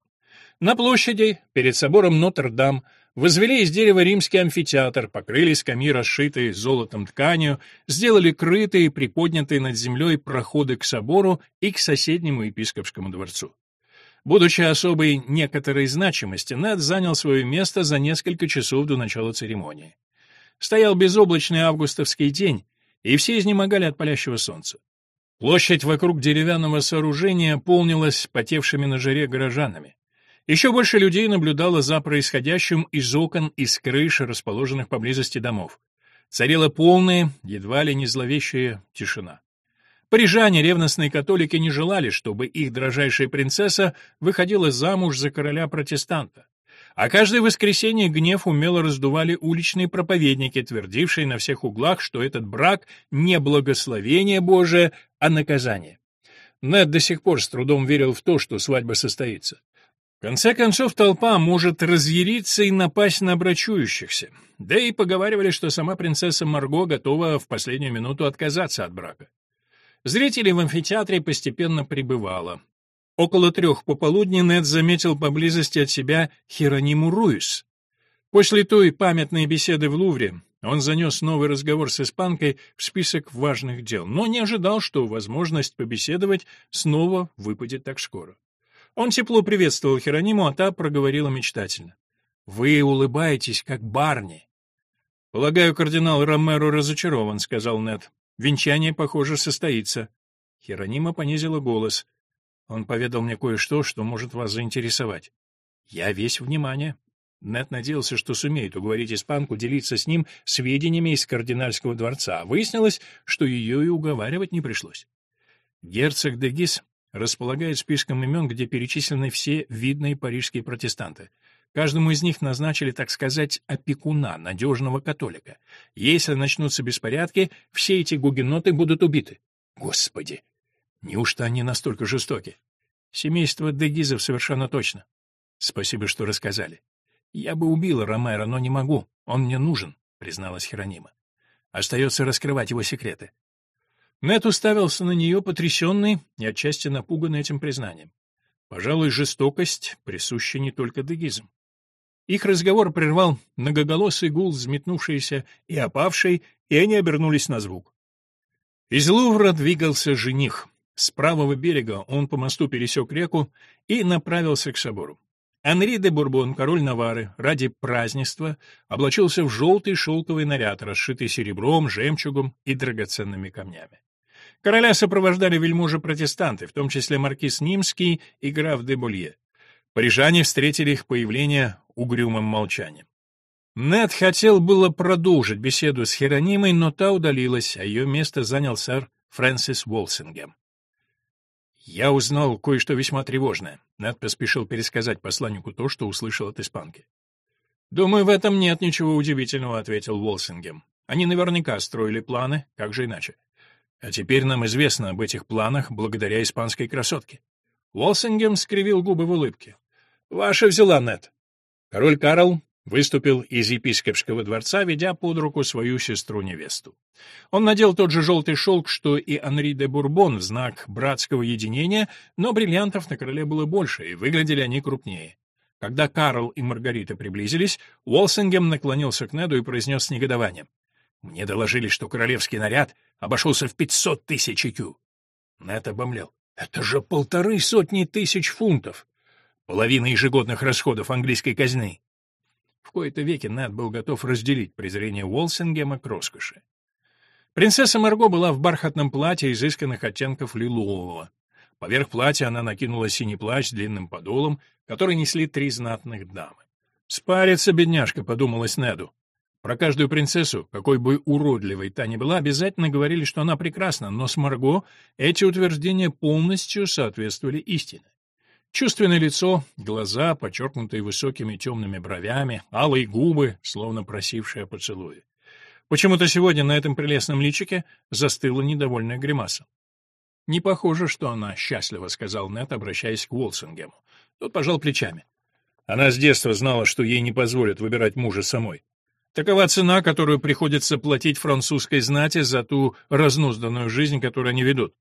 На площади, перед собором Нотр-Дам, возвели из дерева римский амфитеатр, покрыли скамьи, расшитые золотом тканью, сделали крытые, приподнятые над землей проходы к собору и к соседнему епископскому дворцу. Будучи особой некоторой значимости, Нед занял свое место за несколько часов до начала церемонии. Стоял безоблачный августовский день, и все изнемогали от палящего солнца. Площадь вокруг деревянного сооружения полнилась потевшими на жаре горожанами. Еще больше людей наблюдало за происходящим из окон и с крыш, расположенных поблизости домов. Царила полная, едва ли не зловещая тишина. Парижане, ревностные католики, не желали, чтобы их дрожайшая принцесса выходила замуж за короля-протестанта. А каждое воскресенье гнев умело раздували уличные проповедники, твердившие на всех углах, что этот брак не благословение Божие, а наказание. Нед до сих пор с трудом верил в то, что свадьба состоится. В конце концов, толпа может разъяриться и напасть на брачующихся. Да и поговаривали, что сама принцесса Марго готова в последнюю минуту отказаться от брака. Зрителей в амфитеатре постепенно прибывало. Около трех пополудни Нед заметил поблизости от себя Херониму Руис. После той памятной беседы в Лувре он занес новый разговор с испанкой в список важных дел, но не ожидал, что возможность побеседовать снова выпадет так скоро. Он тепло приветствовал Херониму, а та проговорила мечтательно. «Вы улыбаетесь, как Барни». «Полагаю, кардинал Ромеро разочарован», — сказал Нед. «Венчание, похоже, состоится». Херонима понизила голос. Он поведал мне кое-что, что может вас заинтересовать. Я весь внимание. Нет надеялся, что сумеет уговорить испанку делиться с ним сведениями из кардинальского дворца, а выяснилось, что ее и уговаривать не пришлось. Герцог де Гис располагает списком имен, где перечислены все видные парижские протестанты. Каждому из них назначили, так сказать, опекуна, надежного католика. Если начнутся беспорядки, все эти гугеноты будут убиты. Господи! Неужто они настолько жестоки? Семейство Дегизов совершенно точно. Спасибо, что рассказали. Я бы убила Ромеро, но не могу. Он мне нужен, призналась Херонима. Остается раскрывать его секреты. Нет уставился на нее, потрясенный и отчасти напуганный этим признанием. Пожалуй, жестокость присуща не только дегизам. Их разговор прервал многоголосый гул, взметнувшийся и опавший, и они обернулись на звук. Из Лувра двигался жених. С правого берега он по мосту пересек реку и направился к собору. Анри де Бурбон, король Навары, ради празднества облачился в желтый шелковый наряд, расшитый серебром, жемчугом и драгоценными камнями. Короля сопровождали вельможи-протестанты, в том числе маркиз Нимский и граф де Болье. Парижане встретили их появление угрюмым молчанием. Нед хотел было продолжить беседу с Херонимой, но та удалилась, а ее место занял сэр Фрэнсис Уолсингем. «Я узнал кое-что весьма тревожное». Нед поспешил пересказать посланнику то, что услышал от испанки. «Думаю, в этом нет ничего удивительного», — ответил Волсингем. «Они наверняка строили планы, как же иначе. А теперь нам известно об этих планах благодаря испанской красотке». Волсингем скривил губы в улыбке. «Ваша взяла, Нед. Король Карл Выступил из епископского дворца, ведя под руку свою сестру-невесту. Он надел тот же желтый шелк, что и Анри де Бурбон в знак братского единения, но бриллиантов на короле было больше, и выглядели они крупнее. Когда Карл и Маргарита приблизились, Уолсингем наклонился к Неду и произнес с негодованием. «Мне доложили, что королевский наряд обошелся в пятьсот тысяч икю». Нед обомлел. Это же полторы сотни тысяч фунтов! Половина ежегодных расходов английской казны. В кои-то веки Нед был готов разделить презрение Уолсингема к роскоши. Принцесса Марго была в бархатном платье изысканных оттенков лилового. Поверх платья она накинула синий плащ с длинным подолом, который несли три знатных дамы. «Спарится, бедняжка», — подумалось Неду. Про каждую принцессу, какой бы уродливой та ни была, обязательно говорили, что она прекрасна, но с Марго эти утверждения полностью соответствовали истине. Чувственное лицо, глаза, подчеркнутые высокими темными бровями, алые губы, словно просившие о поцелуе. Почему-то сегодня на этом прелестном личике застыла недовольная гримаса. «Не похоже, что она счастлива», — сказал Нет, обращаясь к Уолсингему. Тот пожал плечами. Она с детства знала, что ей не позволят выбирать мужа самой. Такова цена, которую приходится платить французской знати за ту разнузданную жизнь, которую они ведут.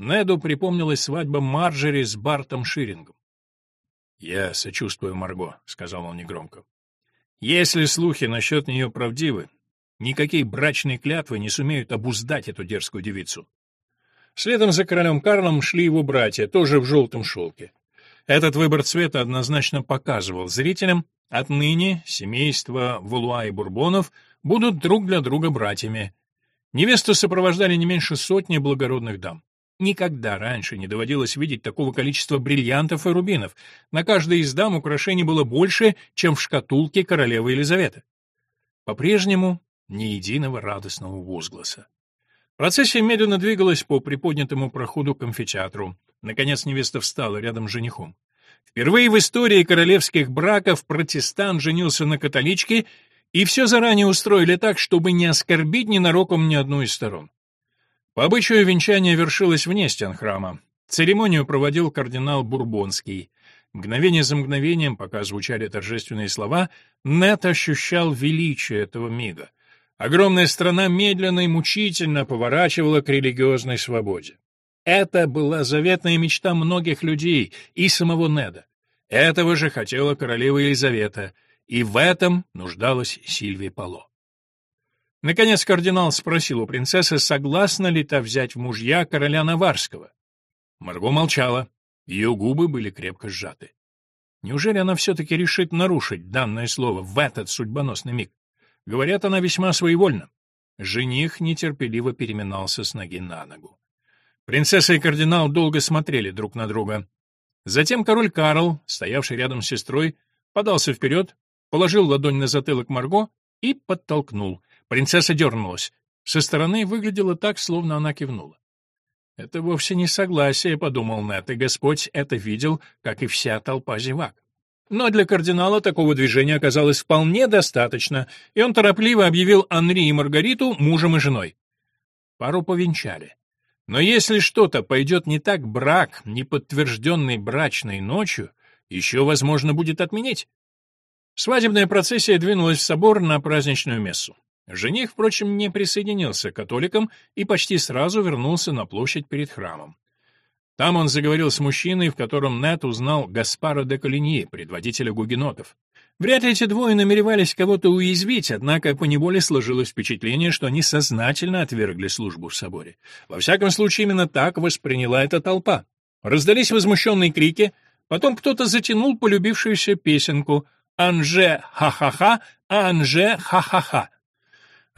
Неду припомнилась свадьба Марджери с Бартом Ширингом. «Я сочувствую Марго», — сказал он негромко. «Если слухи насчет нее правдивы, никакие брачные клятвы не сумеют обуздать эту дерзкую девицу. Следом за королем Карлом шли его братья, тоже в желтом шелке. Этот выбор цвета однозначно показывал зрителям, отныне семейства Валуа и Бурбонов будут друг для друга братьями. Невесту сопровождали не меньше сотни благородных дам. Никогда раньше не доводилось видеть такого количества бриллиантов и рубинов. На каждой из дам украшений было больше, чем в шкатулке королевы Елизаветы. По-прежнему ни единого радостного возгласа. Процессия медленно двигалась по приподнятому проходу к амфитеатру. Наконец невеста встала рядом с женихом. Впервые в истории королевских браков протестант женился на католичке, и все заранее устроили так, чтобы не оскорбить ненароком ни одну из сторон. По обычаю венчание вершилось вне стен храма. Церемонию проводил кардинал Бурбонский. Мгновение за мгновением, пока звучали торжественные слова, Нет ощущал величие этого мига. Огромная страна медленно и мучительно поворачивала к религиозной свободе. Это была заветная мечта многих людей и самого Неда. Этого же хотела королева Елизавета, и в этом нуждалась Сильвия Пало. Наконец кардинал спросил у принцессы, согласна ли та взять в мужья короля Наварского. Марго молчала, ее губы были крепко сжаты. Неужели она все-таки решит нарушить данное слово в этот судьбоносный миг? Говорят, она весьма своевольна. Жених нетерпеливо переминался с ноги на ногу. Принцесса и кардинал долго смотрели друг на друга. Затем король Карл, стоявший рядом с сестрой, подался вперед, положил ладонь на затылок Марго и подтолкнул. Принцесса дернулась. Со стороны выглядело так, словно она кивнула. «Это вовсе не согласие», — подумал Нэт, и Господь это видел, как и вся толпа зевак. Но для кардинала такого движения оказалось вполне достаточно, и он торопливо объявил Анри и Маргариту мужем и женой. Пару повенчали. Но если что-то пойдет не так, брак, не подтвержденный брачной ночью, еще возможно будет отменить. Свадебная процессия двинулась в собор на праздничную мессу. Жених, впрочем, не присоединился к католикам и почти сразу вернулся на площадь перед храмом. Там он заговорил с мужчиной, в котором Нет узнал Гаспара де Калиньи, предводителя гугенотов. Вряд ли эти двое намеревались кого-то уязвить, однако поневоле сложилось впечатление, что они сознательно отвергли службу в соборе. Во всяком случае, именно так восприняла эта толпа. Раздались возмущенные крики, потом кто-то затянул полюбившуюся песенку «Анже ха-ха-ха, Анже ха-ха-ха».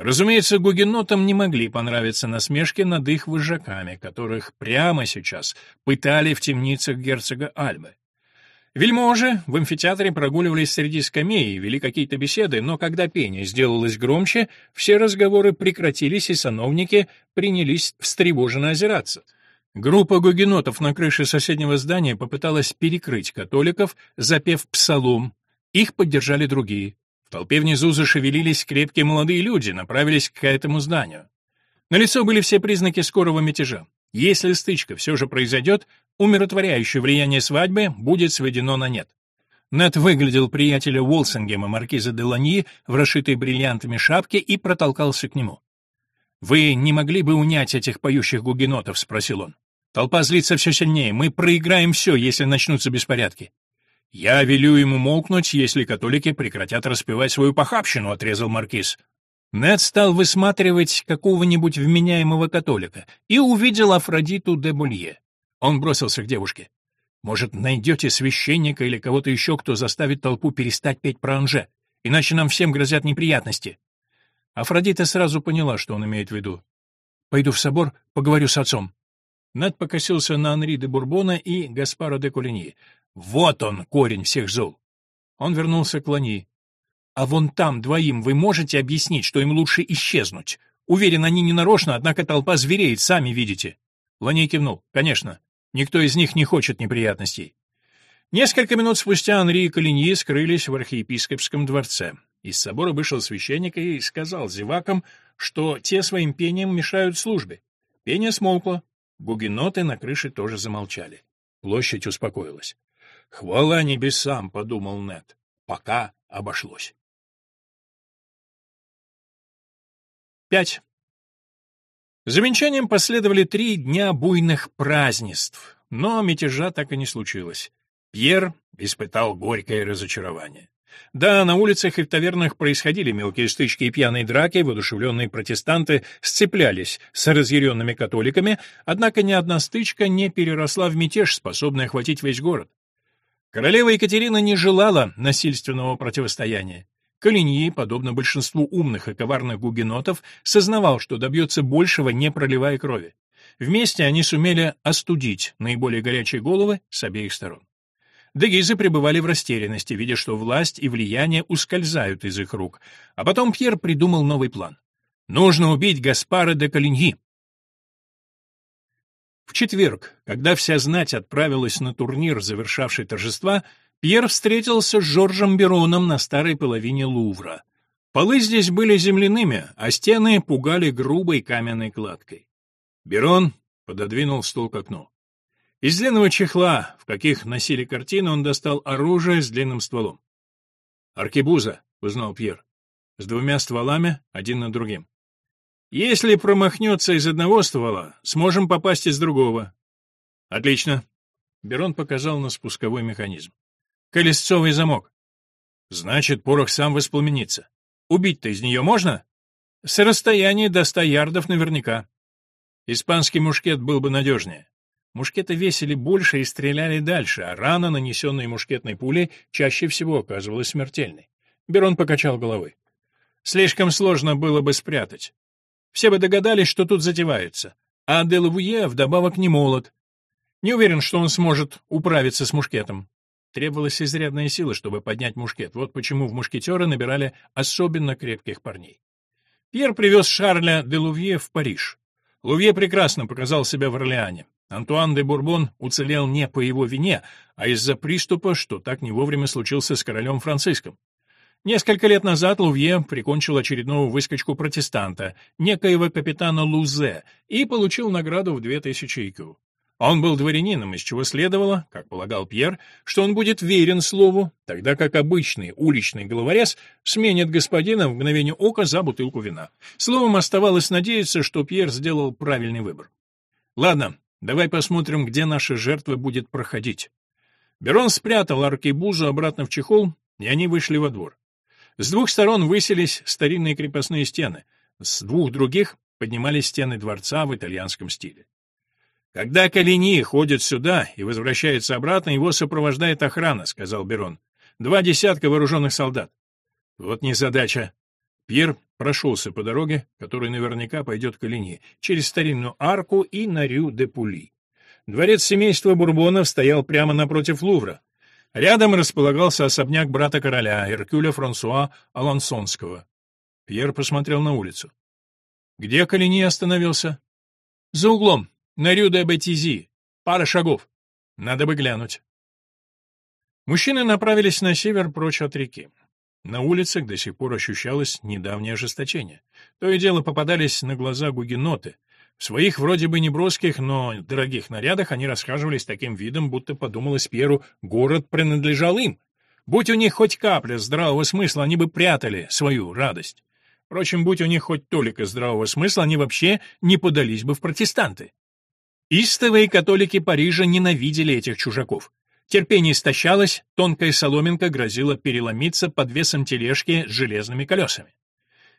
Разумеется, гугенотам не могли понравиться насмешки над их вожаками, которых прямо сейчас пытали в темницах герцога Альбы. Вельможи в амфитеатре прогуливались среди скамей и вели какие-то беседы, но когда пение сделалось громче, все разговоры прекратились, и сановники принялись встревоженно озираться. Группа гугенотов на крыше соседнего здания попыталась перекрыть католиков, запев псалом. Их поддержали другие толпе внизу зашевелились крепкие молодые люди, направились к этому зданию. На лицо были все признаки скорого мятежа. Если стычка все же произойдет, умиротворяющее влияние свадьбы будет сведено на нет. Нед выглядел приятеля Уолсингема, маркиза де Ланьи, в расшитой бриллиантами шапке и протолкался к нему. «Вы не могли бы унять этих поющих гугенотов?» — спросил он. «Толпа злится все сильнее. Мы проиграем все, если начнутся беспорядки. «Я велю ему молкнуть, если католики прекратят распевать свою похабщину», — отрезал маркиз. Нед стал высматривать какого-нибудь вменяемого католика и увидел Афродиту де Булье. Он бросился к девушке. «Может, найдете священника или кого-то еще, кто заставит толпу перестать петь про Анже? Иначе нам всем грозят неприятности». Афродита сразу поняла, что он имеет в виду. «Пойду в собор, поговорю с отцом». Над покосился на Анри де Бурбона и Гаспара де Кулиньи. «Вот он, корень всех зол!» Он вернулся к Лани. «А вон там двоим вы можете объяснить, что им лучше исчезнуть? Уверен, они не нарочно, однако толпа звереет, сами видите». Лани кивнул. «Конечно. Никто из них не хочет неприятностей». Несколько минут спустя Анри и Калиньи скрылись в архиепископском дворце. Из собора вышел священник и сказал зевакам, что те своим пением мешают службе. Пение смолкло. Гугеноты на крыше тоже замолчали. Площадь успокоилась. «Хвала небесам!» — подумал Нед. «Пока обошлось». Пять. За венчанием последовали три дня буйных празднеств, но мятежа так и не случилось. Пьер испытал горькое разочарование. Да, на улицах и в тавернах происходили мелкие стычки и пьяные драки, воодушевленные протестанты сцеплялись с разъяренными католиками, однако ни одна стычка не переросла в мятеж, способный охватить весь город. Королева Екатерина не желала насильственного противостояния. Калиньи, подобно большинству умных и коварных гугенотов, сознавал, что добьется большего, не проливая крови. Вместе они сумели остудить наиболее горячие головы с обеих сторон. Дегизы пребывали в растерянности, видя, что власть и влияние ускользают из их рук. А потом Пьер придумал новый план. Нужно убить Гаспара де Калиньи. В четверг, когда вся знать отправилась на турнир, завершавший торжества, Пьер встретился с Жоржем Бероном на старой половине Лувра. Полы здесь были земляными, а стены пугали грубой каменной кладкой. Берон пододвинул стул к окну. Из длинного чехла, в каких носили картины, он достал оружие с длинным стволом. «Аркебуза», — узнал Пьер, — «с двумя стволами, один над другим. Если промахнется из одного ствола, сможем попасть из другого». «Отлично», — Берон показал на спусковой механизм. Колесцовый замок. Значит, порох сам воспламенится. Убить-то из нее можно? С расстояния до ста ярдов наверняка. Испанский мушкет был бы надежнее. Мушкеты весили больше и стреляли дальше, а рана, нанесенная мушкетной пулей, чаще всего оказывалась смертельной. Берон покачал головой. Слишком сложно было бы спрятать. Все бы догадались, что тут затевается. А Делавуе вдобавок не молод. Не уверен, что он сможет управиться с мушкетом. Требовалась изрядная сила, чтобы поднять мушкет. Вот почему в мушкетеры набирали особенно крепких парней. Пьер привез Шарля де Лувье в Париж. Лувье прекрасно показал себя в Орлеане. Антуан де Бурбон уцелел не по его вине, а из-за приступа, что так не вовремя случился с королем Франциском. Несколько лет назад Лувье прикончил очередного выскочку протестанта, некоего капитана Лузе, и получил награду в 2000 IQ. Он был дворянином, из чего следовало, как полагал Пьер, что он будет верен слову, тогда как обычный уличный головорез сменит господина в мгновение ока за бутылку вина. Словом, оставалось надеяться, что Пьер сделал правильный выбор. Ладно, давай посмотрим, где наша жертва будет проходить. Берон спрятал аркебузу обратно в чехол, и они вышли во двор. С двух сторон высились старинные крепостные стены, с двух других поднимались стены дворца в итальянском стиле. «Когда Калини ходит сюда и возвращается обратно, его сопровождает охрана», — сказал Берон. «Два десятка вооруженных солдат». «Вот незадача». Пьер прошелся по дороге, которая наверняка пойдет к Калини, через старинную арку и на Рю-де-Пули. Дворец семейства Бурбонов стоял прямо напротив Лувра. Рядом располагался особняк брата короля, Эркюля Франсуа Алансонского. Пьер посмотрел на улицу. «Где Калини остановился?» «За углом», на Рю-де-Бетизи. Пара шагов. Надо бы глянуть. Мужчины направились на север прочь от реки. На улицах до сих пор ощущалось недавнее ожесточение. То и дело попадались на глаза гугеноты. В своих вроде бы неброских, но дорогих нарядах они расхаживались таким видом, будто подумалось Пьеру, город принадлежал им. Будь у них хоть капля здравого смысла, они бы прятали свою радость. Впрочем, будь у них хоть толика здравого смысла, они вообще не подались бы в протестанты. Истовые католики Парижа ненавидели этих чужаков. Терпение истощалось, тонкая соломинка грозила переломиться под весом тележки с железными колесами.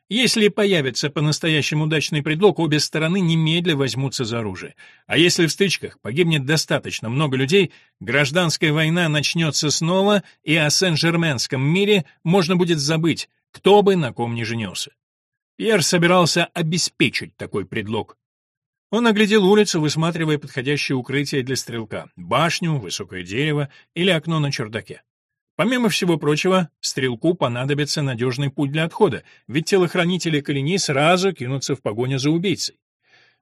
Если появится по-настоящему удачный предлог, обе стороны немедля возьмутся за оружие. А если в стычках погибнет достаточно много людей, гражданская война начнется снова, и о Сен-Жерменском мире можно будет забыть, кто бы на ком ни женился. Пьер собирался обеспечить такой предлог. Он оглядел улицу, высматривая подходящее укрытие для стрелка — башню, высокое дерево или окно на чердаке. Помимо всего прочего, стрелку понадобится надежный путь для отхода, ведь телохранители Калини сразу кинутся в погоню за убийцей.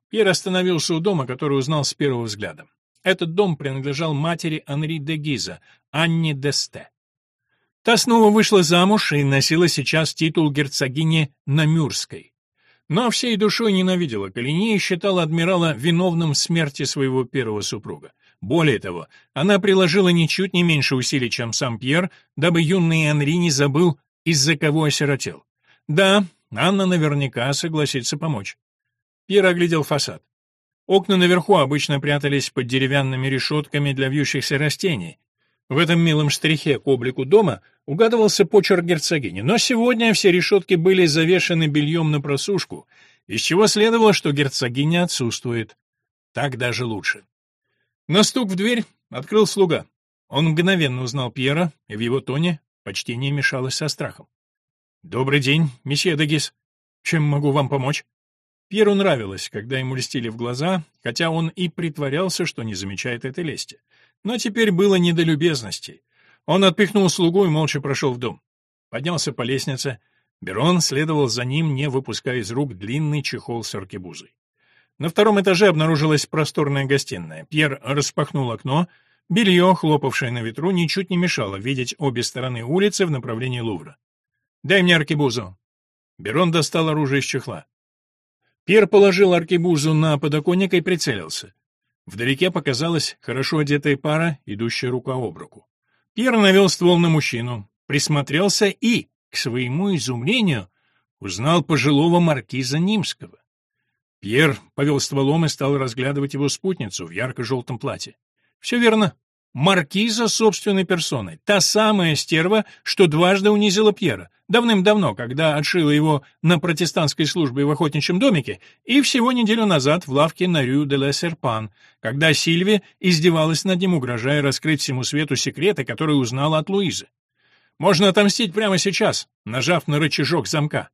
Пьер остановился у дома, который узнал с первого взгляда. Этот дом принадлежал матери Анри де Гиза, Анне Десте. Та снова вышла замуж и носила сейчас титул герцогини Намюрской. Но всей душой ненавидела Калини и считала адмирала виновным в смерти своего первого супруга. Более того, она приложила ничуть не меньше усилий, чем сам Пьер, дабы юный Анри не забыл, из-за кого осиротел. Да, Анна наверняка согласится помочь. Пьер оглядел фасад. Окна наверху обычно прятались под деревянными решетками для вьющихся растений. В этом милом штрихе к облику дома угадывался почерк герцогини, но сегодня все решетки были завешены бельем на просушку, из чего следовало, что герцогиня отсутствует. Так даже лучше. На стук в дверь открыл слуга. Он мгновенно узнал Пьера, и в его тоне почти не мешалось со страхом. «Добрый день, месье Дагис. Чем могу вам помочь?» Пьеру нравилось, когда ему льстили в глаза, хотя он и притворялся, что не замечает этой лести. Но теперь было не до любезностей. Он отпихнул слугу и молча прошел в дом. Поднялся по лестнице. Берон следовал за ним, не выпуская из рук длинный чехол с аркебузой. На втором этаже обнаружилась просторная гостиная. Пьер распахнул окно. Белье, хлопавшее на ветру, ничуть не мешало видеть обе стороны улицы в направлении Лувра. «Дай мне аркебузу». Берон достал оружие из чехла. Пьер положил аркебузу на подоконник и прицелился. Вдалеке показалась хорошо одетая пара, идущая рука об руку. Пьер навел ствол на мужчину, присмотрелся и, к своему изумлению, узнал пожилого маркиза Нимского. Пьер повел стволом и стал разглядывать его спутницу в ярко-желтом платье. Все верно. Маркиза собственной персоной. Та самая стерва, что дважды унизила Пьера. Давным-давно, когда отшила его на протестантской службе в охотничьем домике, и всего неделю назад в лавке на Рю де ла Серпан, когда Сильви издевалась над ним, угрожая раскрыть всему свету секреты, которые узнала от Луизы. Можно отомстить прямо сейчас, нажав на рычажок замка.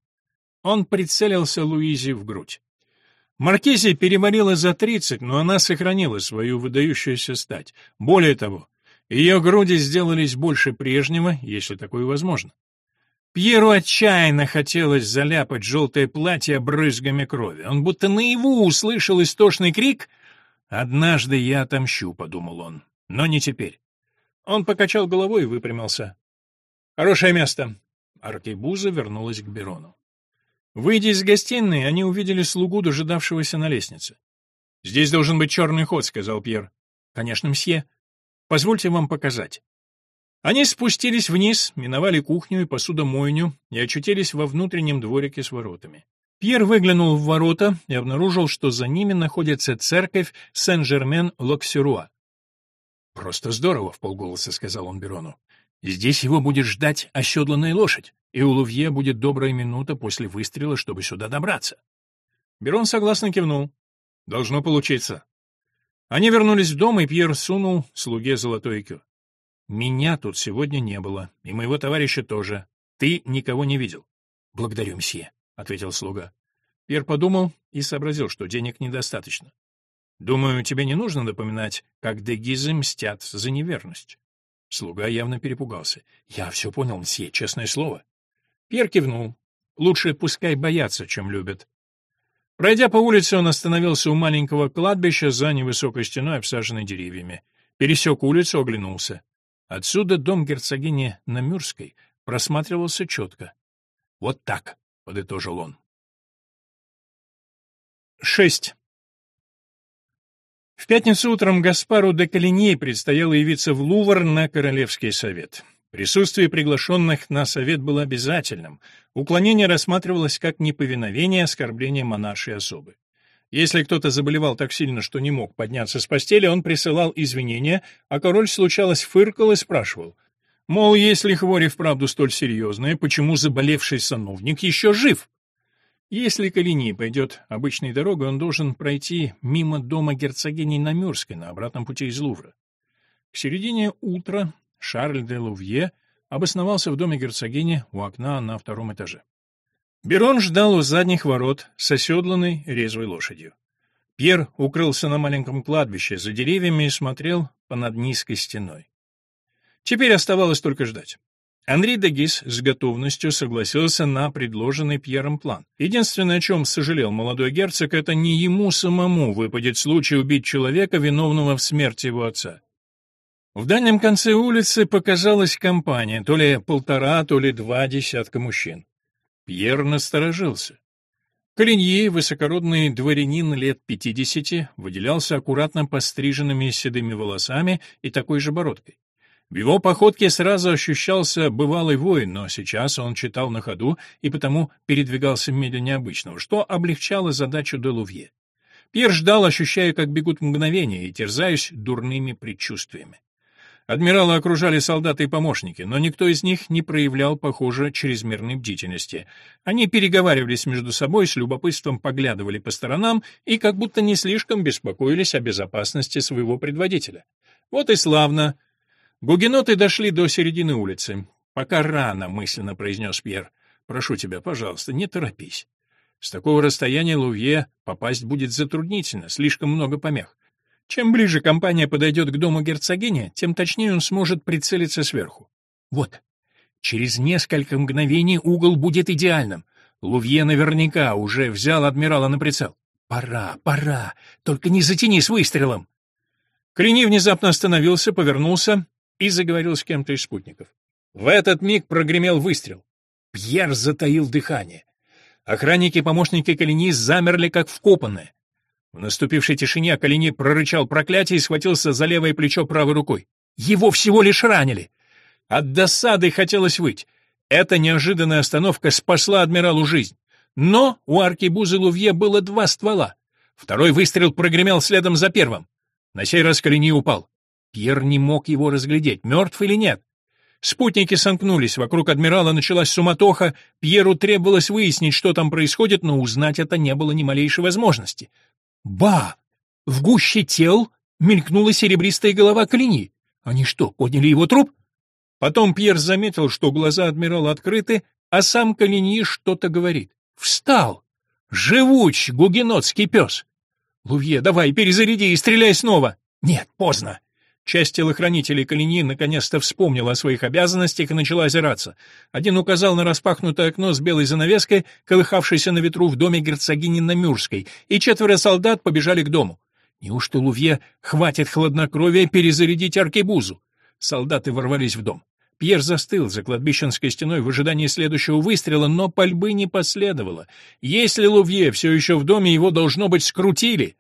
Он прицелился Луизе в грудь. Маркизе переварила за тридцать, но она сохранила свою выдающуюся стать. Более того, ее груди сделались больше прежнего, если такое возможно. Пьеру отчаянно хотелось заляпать желтое платье брызгами крови. Он будто наяву услышал истошный крик «Однажды я отомщу», — подумал он, — «но не теперь». Он покачал головой и выпрямился. «Хорошее место». Аркебуза вернулась к Берону. Выйдя из гостиной, они увидели слугу, дожидавшегося на лестнице. «Здесь должен быть черный ход», — сказал Пьер. «Конечно, мсье. Позвольте вам показать». Они спустились вниз, миновали кухню и посудомойню и очутились во внутреннем дворике с воротами. Пьер выглянул в ворота и обнаружил, что за ними находится церковь Сен-Жермен-Локсюруа. «Просто здорово», — в полголоса сказал он Берону. «Здесь его будет ждать оседланная лошадь и у Лувье будет добрая минута после выстрела, чтобы сюда добраться. Берон согласно кивнул. Должно получиться. Они вернулись в дом, и Пьер сунул слуге золотой кю. «Меня тут сегодня не было, и моего товарища тоже. Ты никого не видел». «Благодарю, мсье», — ответил слуга. Пьер подумал и сообразил, что денег недостаточно. «Думаю, тебе не нужно напоминать, как дегизы мстят за неверность». Слуга явно перепугался. «Я все понял, мсье, честное слово». Пьер кивнул. Лучше пускай боятся, чем любят. Пройдя по улице, он остановился у маленького кладбища за невысокой стеной, обсаженной деревьями. Пересек улицу, оглянулся. Отсюда дом герцогини Намюрской просматривался четко. «Вот так», — подытожил он. Шесть. В пятницу утром Гаспару де Калиньи предстояло явиться в Лувр на Королевский совет. Присутствие приглашенных на совет было обязательным. Уклонение рассматривалось как неповиновение, оскорбление монаршей особы. Если кто-то заболевал так сильно, что не мог подняться с постели, он присылал извинения, а король случалось фыркал и спрашивал, мол, если хворь вправду столь серьезная, почему заболевший сановник еще жив? Если Калини пойдет обычной дорогой, он должен пройти мимо дома герцогини Намюрской на обратном пути из Лувра. К середине утра Шарль де Лувье обосновался в доме герцогини у окна на втором этаже. Берон ждал у задних ворот с оседланной резвой лошадью. Пьер укрылся на маленьком кладбище за деревьями и смотрел понад низкой стеной. Теперь оставалось только ждать. Анри Дегис с готовностью согласился на предложенный Пьером план. Единственное, о чем сожалел молодой герцог, это не ему самому выпадет случай убить человека, виновного в смерти его отца. В дальнем конце улицы показалась компания, то ли полтора, то ли два десятка мужчин. Пьер насторожился. Калиньи, высокородный дворянин лет пятидесяти, выделялся аккуратно постриженными седыми волосами и такой же бородкой. В его походке сразу ощущался бывалый воин, но сейчас он читал на ходу и потому передвигался медленнее обычного, что облегчало задачу Делувье. Пьер ждал, ощущая, как бегут мгновения, и терзаясь дурными предчувствиями. Адмирала окружали солдаты и помощники, но никто из них не проявлял, похоже, чрезмерной бдительности. Они переговаривались между собой, с любопытством поглядывали по сторонам и как будто не слишком беспокоились о безопасности своего предводителя. Вот и славно. Гугеноты дошли до середины улицы. «Пока рано», — мысленно произнес Пьер. «Прошу тебя, пожалуйста, не торопись». С такого расстояния Лувье попасть будет затруднительно, слишком много помех. Чем ближе компания подойдет к дому герцогини, тем точнее он сможет прицелиться сверху. Вот. Через несколько мгновений угол будет идеальным. Лувье наверняка уже взял адмирала на прицел. Пора, пора, только не затяни с выстрелом. Клини внезапно остановился, повернулся и заговорил с кем-то из спутников. В этот миг прогремел выстрел. Пьер затаил дыхание. Охранники и помощники Калини замерли, как вкопанные. В наступившей тишине Калини прорычал проклятие и схватился за левое плечо правой рукой. Его всего лишь ранили. От досады хотелось выть. Эта неожиданная остановка спасла адмиралу жизнь. Но у аркебузы Лувье было два ствола. Второй выстрел прогремел следом за первым. На сей раз Калини упал. Пьер не мог его разглядеть, мертв или нет. Спутники сомкнулись, вокруг адмирала началась суматоха, Пьеру требовалось выяснить, что там происходит, но узнать это не было ни малейшей возможности. Ба! В гуще тел мелькнула серебристая голова Клини. Они что, подняли его труп? Потом Пьер заметил, что глаза адмирала открыты, а сам Калиньи что-то говорит. «Встал! Живуч, гугенотский пес!» «Лувье, давай, перезаряди и стреляй снова!» «Нет, поздно!» Часть телохранителей Калини наконец-то вспомнила о своих обязанностях и начала озираться. Один указал на распахнутое окно с белой занавеской, колыхавшееся на ветру в доме герцогини Намюрской, и четверо солдат побежали к дому. Неужто Лувье хватит хладнокровия перезарядить аркебузу? Солдаты ворвались в дом. Пьер застыл за кладбищенской стеной в ожидании следующего выстрела, но пальбы не последовало. Если Лувье все еще в доме, его, должно быть, скрутили.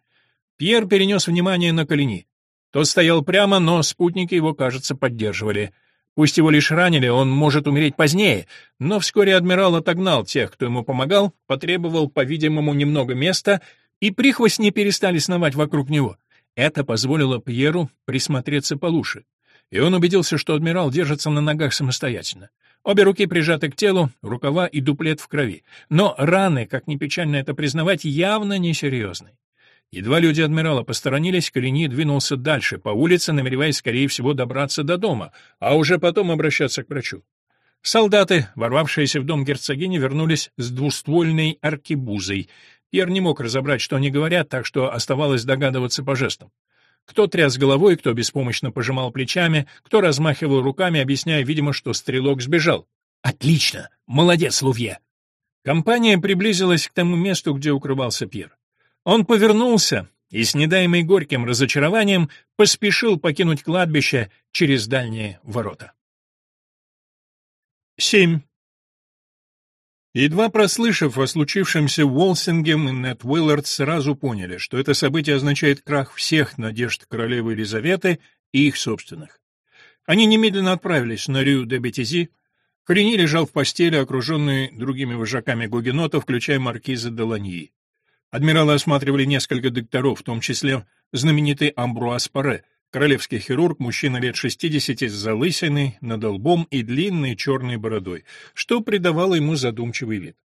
Пьер перенес внимание на колени. Тот стоял прямо, но спутники его, кажется, поддерживали. Пусть его лишь ранили, он может умереть позднее, но вскоре адмирал отогнал тех, кто ему помогал, потребовал, по-видимому, немного места, и прихвостни перестали сновать вокруг него. Это позволило Пьеру присмотреться получше. И он убедился, что адмирал держится на ногах самостоятельно. Обе руки прижаты к телу, рукава и дуплет в крови. Но раны, как ни печально это признавать, явно несерьезны. Едва люди адмирала посторонились, Калини двинулся дальше по улице, намереваясь, скорее всего, добраться до дома, а уже потом обращаться к врачу. Солдаты, ворвавшиеся в дом герцогини, вернулись с двуствольной аркебузой. Пьер не мог разобрать, что они говорят, так что оставалось догадываться по жестам. Кто тряс головой, кто беспомощно пожимал плечами, кто размахивал руками, объясняя, видимо, что стрелок сбежал. «Отлично! Молодец, Лувье!» Компания приблизилась к тому месту, где укрывался Пьер. Он повернулся и с недаемой горьким разочарованием поспешил покинуть кладбище через дальние ворота. 7. Едва прослышав о случившемся, Уолсингем и Нед Уиллард сразу поняли, что это событие означает крах всех надежд королевы Елизаветы и их собственных. Они немедленно отправились на Рю де Бетизи. Корени лежал в постели, окруженный другими вожаками гугенотов, включая маркиза де Ланьи. Адмиралы осматривали несколько докторов, в том числе знаменитый Амбруаз Паре, королевский хирург, мужчина лет 60 с залысиной, над лбом и длинной черной бородой, что придавало ему задумчивый вид.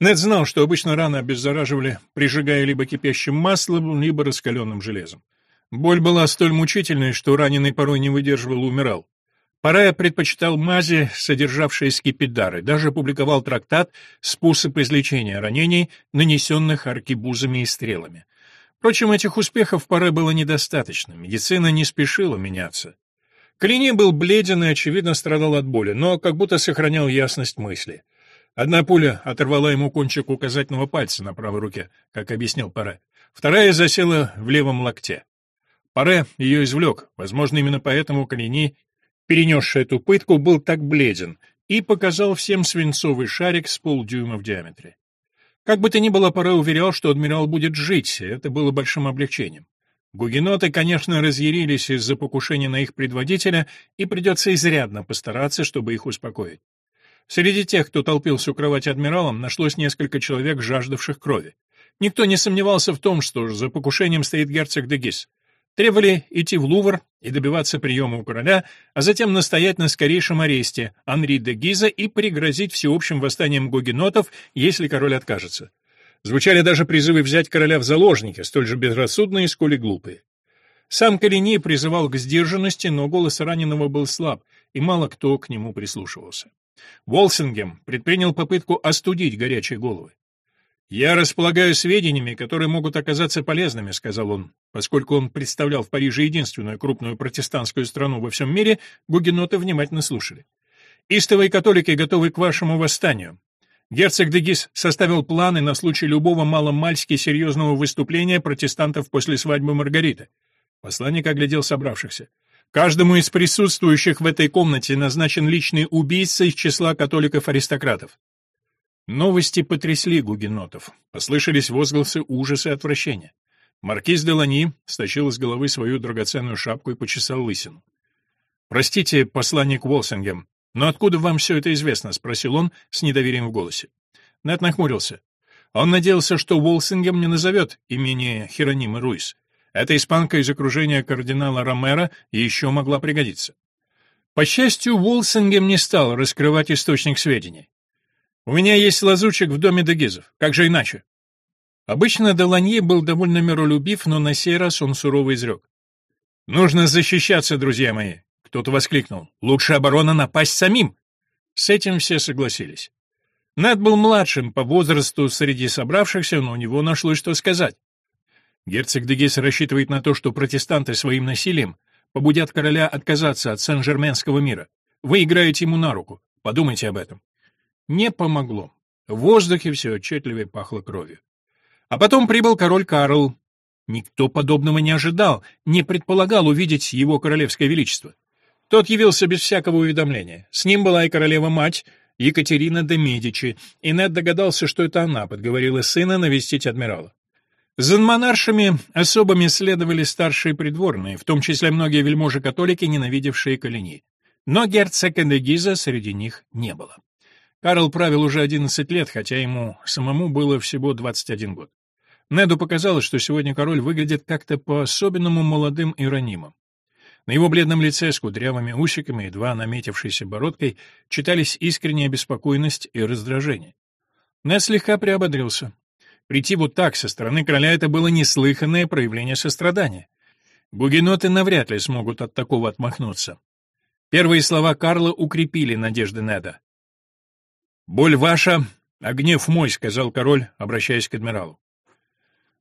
Нед знал, что обычно раны обеззараживали, прижигая либо кипящим маслом, либо раскаленным железом. Боль была столь мучительной, что раненый порой не выдерживал и умирал. Парая предпочитал мази, содержавшие скипидары, даже публиковал трактат «Способ излечения ранений, нанесенных аркебузами и стрелами». Впрочем, этих успехов Паре было недостаточно, медицина не спешила меняться. Клини был бледен и, очевидно, страдал от боли, но как будто сохранял ясность мысли. Одна пуля оторвала ему кончик указательного пальца на правой руке, как объяснил Паре. Вторая засела в левом локте. Паре ее извлек, возможно, именно поэтому Калини, перенесший эту пытку, был так бледен и показал всем свинцовый шарик с полдюйма в диаметре. Как бы то ни было, Паре уверял, что адмирал будет жить, и это было большим облегчением. Гугеноты, конечно, разъярились из-за покушения на их предводителя, и придется изрядно постараться, чтобы их успокоить. Среди тех, кто толпился у кровати адмиралом, нашлось несколько человек, жаждавших крови. Никто не сомневался в том, что за покушением стоит герцог де Гис. Требовали идти в Лувр и добиваться приема у короля, а затем настоять на скорейшем аресте Анри де Гиза и пригрозить всеобщим восстанием гугенотов, если король откажется. Звучали даже призывы взять короля в заложники, столь же безрассудные, сколь и глупые. Сам Калини призывал к сдержанности, но голос раненого был слаб, и мало кто к нему прислушивался. Волсингем предпринял попытку остудить горячие головы. «Я располагаю сведениями, которые могут оказаться полезными», — сказал он. Поскольку он представлял в Париже единственную крупную протестантскую страну во всем мире, гугеноты внимательно слушали. «Истовые католики готовы к вашему восстанию. Герцог Дегис составил планы на случай любого маломальски серьезного выступления протестантов после свадьбы Маргариты. Посланник оглядел собравшихся. Каждому из присутствующих в этой комнате назначен личный убийца из числа католиков-аристократов. Новости потрясли гугенотов. Послышались возгласы ужаса и отвращения. Маркиз де Лани стащил из головы свою драгоценную шапку и почесал лысину. «Простите, посланник Волсингем, но откуда вам все это известно?» — спросил он с недоверием в голосе. Нэт нахмурился. Он надеялся, что Волсингем не назовет имени Херонима Руис. Эта испанка из окружения кардинала Ромера еще могла пригодиться. По счастью, Волсингем не стал раскрывать источник сведений. У меня есть лазучик в доме Дегизов. Как же иначе? Обычно Деланье был довольно миролюбив, но на сей раз он сурово изрек. «Нужно защищаться, друзья мои!» Кто-то воскликнул. «Лучше оборона напасть самим!» С этим все согласились. Нед был младшим по возрасту среди собравшихся, но у него нашлось что сказать. Герцог Дегис рассчитывает на то, что протестанты своим насилием побудят короля отказаться от Сен-Жерменского мира. Вы играете ему на руку. Подумайте об этом. Не помогло. В воздухе все отчетливее пахло кровью. А потом прибыл король Карл. Никто подобного не ожидал, не предполагал увидеть его королевское величество. Тот явился без всякого уведомления. С ним была и королева-мать, Екатерина де Медичи, и Нед догадался, что это она подговорила сына навестить адмирала. За монаршами особыми следовали старшие придворные, в том числе многие вельможи-католики, ненавидевшие Калини. Но герцога де Гиза среди них не было. Карл правил уже 11 лет, хотя ему самому было всего 21 год. Неду показалось, что сегодня король выглядит как-то по-особенному молодым и ранимым. На его бледном лице с кудрявыми усиками и два наметившейся бородкой читались искренняя беспокойность и раздражение. Нед слегка приободрился. Прийти вот так со стороны короля это было неслыханное проявление сострадания. Гугеноты навряд ли смогут от такого отмахнуться. Первые слова Карла укрепили надежды Неда. «Боль ваша, а гнев мой», — сказал король, обращаясь к адмиралу.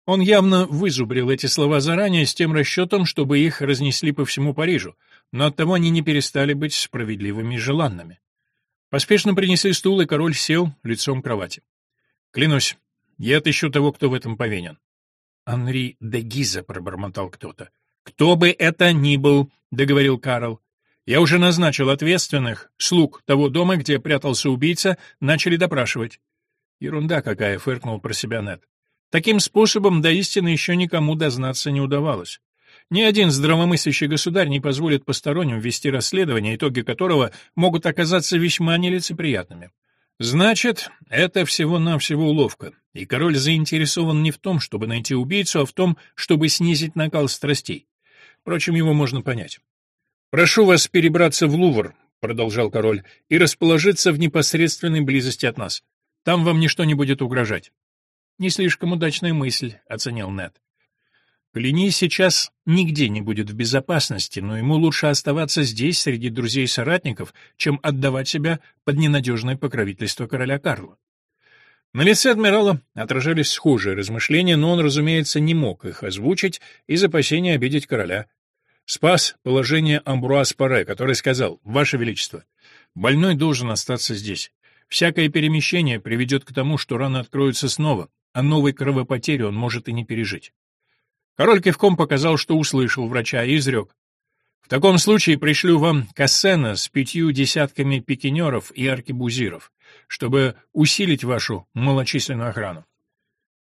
Он явно вызубрил эти слова заранее с тем расчетом, чтобы их разнесли по всему Парижу, но оттого они не перестали быть справедливыми и желанными. Поспешно принесли стул, и король сел лицом к кровати. «Клянусь, я отыщу того, кто в этом повинен». «Анри де Гиза», — пробормотал кто-то. «Кто бы это ни был», — договорил Карл. Я уже назначил ответственных, слуг того дома, где прятался убийца, начали допрашивать. Ерунда какая, фыркнул про себя Нед. Таким способом до истины еще никому дознаться не удавалось. Ни один здравомыслящий государь не позволит посторонним вести расследование, итоги которого могут оказаться весьма нелицеприятными. Значит, это всего-навсего уловка, и король заинтересован не в том, чтобы найти убийцу, а в том, чтобы снизить накал страстей. Впрочем, его можно понять. «Прошу вас перебраться в Лувр», — продолжал король, — «и расположиться в непосредственной близости от нас. Там вам ничто не будет угрожать. Не слишком удачная мысль, оценил Нед. Клини сейчас нигде не будет в безопасности, но ему лучше оставаться здесь среди друзей и соратников, чем отдавать себя под ненадежное покровительство короля Карла. На лице адмирала отражались схожие размышления, но он, разумеется, не мог их озвучить из опасения обидеть короля. Спас положение Амбруаз Паре, который сказал «Ваше Величество, больной должен остаться здесь. Всякое перемещение приведет к тому, что раны откроются снова, а новой кровопотери он может и не пережить». Король кивком показал, что услышал врача, и изрек. «В таком случае пришлю вам Кассена с пятью десятками пикинеров и аркебузиров чтобы усилить вашу малочисленную охрану.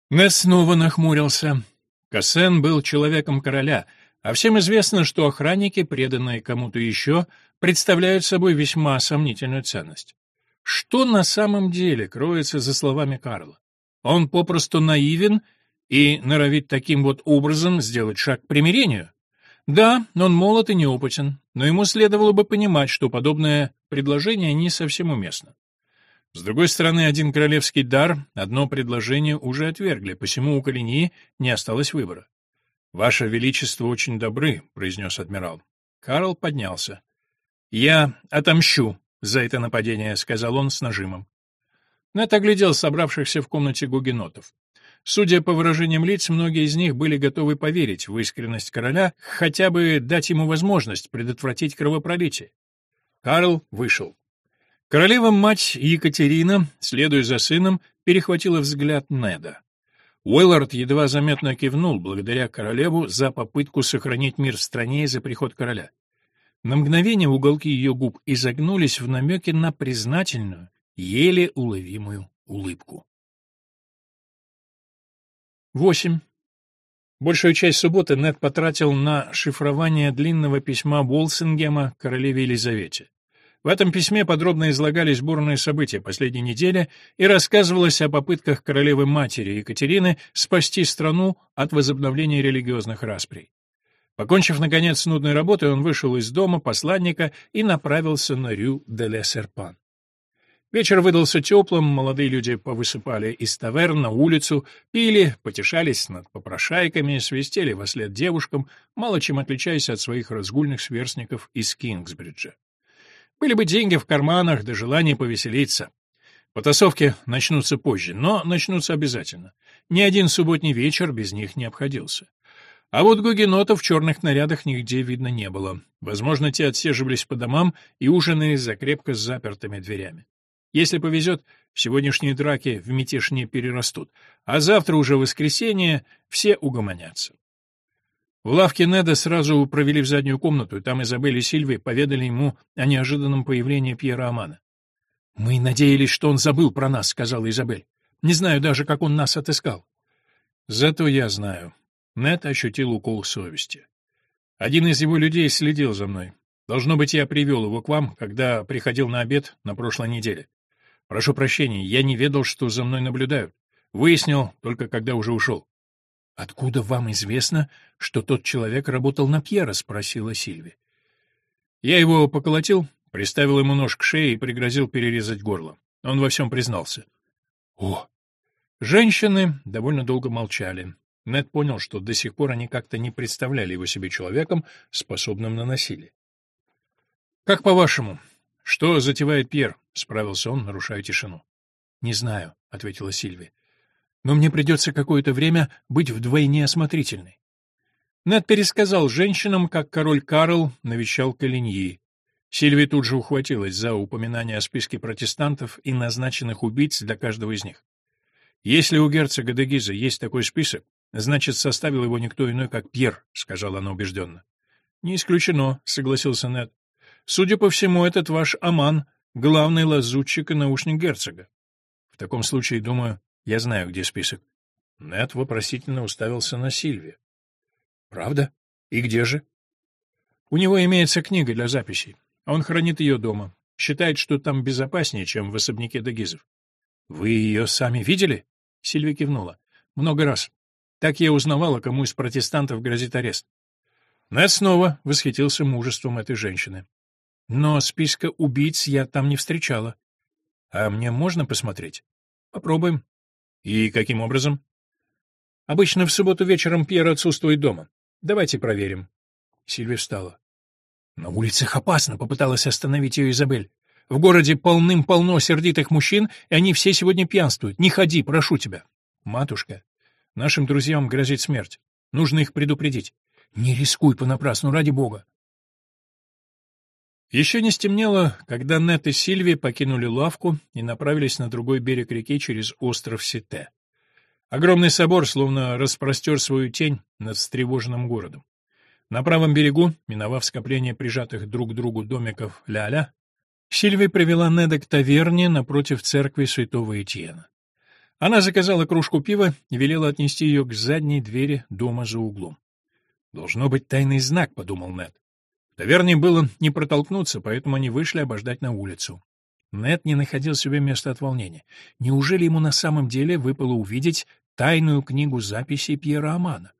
Несс снова нахмурился. Кассен был человеком короля, а всем известно, что охранники, преданные кому-то еще, представляют собой весьма сомнительную ценность. Что на самом деле кроется за словами Карла? Он попросту наивен и норовит таким вот образом сделать шаг к примирению? Да, он молод и неопытен, но ему следовало бы понимать, что подобное предложение не совсем уместно. С другой стороны, один королевский дар, одно предложение уже отвергли, посему у Калиньи не осталось выбора. «Ваше Величество очень добры», — произнес адмирал. Карл поднялся. «Я отомщу за это нападение», — сказал он с нажимом. Нэт оглядел собравшихся в комнате гугенотов. Судя по выражениям лиц, многие из них были готовы поверить в искренность короля, хотя бы дать ему возможность предотвратить кровопролитие. Карл вышел. Королева-мать Екатерина, следуя за сыном, перехватила взгляд Неда. Уэллард едва заметно кивнул благодаря королеву за попытку сохранить мир в стране и за приход короля. На мгновение уголки ее губ изогнулись в намеке на признательную, еле уловимую улыбку. 8. Большую часть субботы Нед потратил на шифрование длинного письма Волсингема королеве Елизавете. В этом письме подробно излагались бурные события последней недели и рассказывалось о попытках королевы-матери Екатерины спасти страну от возобновления религиозных расприй. Покончив, наконец, с нудной работой, он вышел из дома посланника и направился на Рю-де-Ле-Серпан. Вечер выдался теплым, молодые люди повысыпали из таверн на улицу, пили, потешались над попрошайками, свистели во след девушкам, мало чем отличаясь от своих разгульных сверстников из Кингсбриджа. Были бы деньги в карманах, да желание повеселиться. Потасовки начнутся позже, но начнутся обязательно. Ни один субботний вечер без них не обходился. А вот гугенотов в черных нарядах нигде видно не было. Возможно, те отсиживались по домам и ужинали за крепко запертыми дверями. Если повезет, сегодняшние драки в мятеж не перерастут, а завтра уже воскресенье все угомонятся. В лавке Неда сразу провели в заднюю комнату, там Изабель и Сильви поведали ему о неожиданном появлении Пьера Амана. «Мы надеялись, что он забыл про нас», — сказала Изабель. «Не знаю даже, как он нас отыскал». «Зато я знаю». Нед ощутил укол совести. «Один из его людей следил за мной. Должно быть, я привел его к вам, когда приходил на обед на прошлой неделе. Прошу прощения, я не ведал, что за мной наблюдают. Выяснил только, когда уже ушел. «Откуда вам известно, что тот человек работал на Пьера?» — спросила Сильви. Я его поколотил, приставил ему нож к шее и пригрозил перерезать горло. Он во всем признался. «О!» Женщины довольно долго молчали. Нед понял, что до сих пор они как-то не представляли его себе человеком, способным на насилие. «Как по-вашему, что затевает Пьер?» — справился он, нарушая тишину. «Не знаю», — ответила Сильви но мне придется какое-то время быть вдвойне осмотрительной. Нед пересказал женщинам, как король Карл навещал Калиньи. Сильви тут же ухватилась за упоминание о списке протестантов и назначенных убийц для каждого из них. «Если у герцога де Гиза есть такой список, значит, составил его никто иной, как Пьер», — сказала она убежденно. «Не исключено», — согласился Нед. «Судя по всему, этот ваш Аман — главный лазутчик и наушник герцога. В таком случае, думаю, я знаю, где список. Нэт вопросительно уставился на Сильви. Правда? И где же? У него имеется книга для записей. Он хранит ее дома. Считает, что там безопаснее, чем в особняке Дагизов. Вы ее сами видели? Сильви кивнула. Много раз. Так я узнавала, кому из протестантов грозит арест. Нэт снова восхитился мужеством этой женщины. Но списка убийц я там не встречала. А мне можно посмотреть? Попробуем. И каким образом? Обычно в субботу вечером Пьер отсутствует дома. Давайте проверим. Сильвия встала. На улицах опасно, попыталась остановить ее Изабель. В городе полным-полно сердитых мужчин, и они все сегодня пьянствуют. Не ходи, прошу тебя. Матушка, нашим друзьям грозит смерть. Нужно их предупредить. Не рискуй понапрасну, ради бога. Еще не стемнело, когда Нет и Сильви покинули лавку и направились на другой берег реки через остров Сите. Огромный собор словно распростер свою тень над встревоженным городом. На правом берегу, миновав скопление прижатых друг к другу домиков ля-ля, Сильви привела Неда к таверне напротив церкви святого Этьена. Она заказала кружку пива и велела отнести ее к задней двери дома за углом. «Должно быть тайный знак», — подумал Нед. Таверне было не протолкнуться, поэтому они вышли обождать на улицу. Нед не находил себе места от волнения. Неужели ему на самом деле выпало увидеть тайную книгу записей Пьера Амана?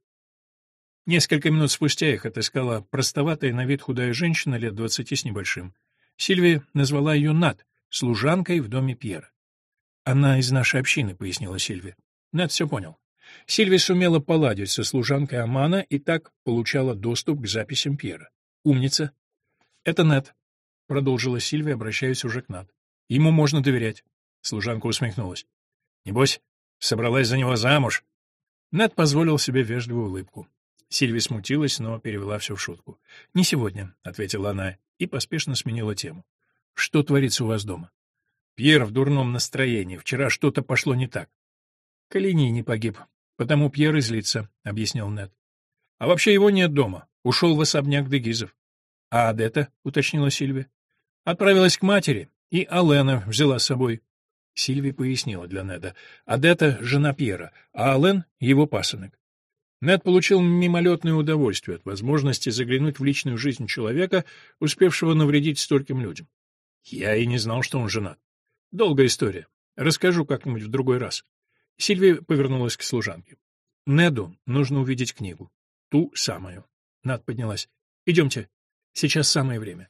Несколько минут спустя их отыскала простоватая на вид худая женщина лет двадцати с небольшим. Сильвия назвала ее Над, служанкой в доме Пьера. «Она из нашей общины», — пояснила Сильвия. Нед все понял. Сильвия сумела поладить со служанкой Амана и так получала доступ к записям Пьера. «Умница». «Это Нед», — продолжила Сильвия, обращаясь уже к Над. «Ему можно доверять». Служанка усмехнулась. «Небось, собралась за него замуж?» Нед позволил себе вежливую улыбку. Сильвия смутилась, но перевела все в шутку. «Не сегодня», — ответила она и поспешно сменила тему. «Что творится у вас дома?» «Пьер в дурном настроении. Вчера что-то пошло не так». «Калини не погиб, потому Пьер и злится», — объяснил Нед. «А вообще его нет дома. Ушел в особняк Дегизов». «А Адетта?» — уточнила Сильвия. «Отправилась к матери, и Алена взяла с собой». Сильвия пояснила для Неда. Адетта — жена Пьера, а Ален — его пасынок. Нед получил мимолетное удовольствие от возможности заглянуть в личную жизнь человека, успевшего навредить стольким людям. Я и не знал, что он женат. Долгая история. Расскажу как-нибудь в другой раз. Сильвия повернулась к служанке. Неду нужно увидеть книгу. Ту самую. Над поднялась. Идемте. Сейчас самое время.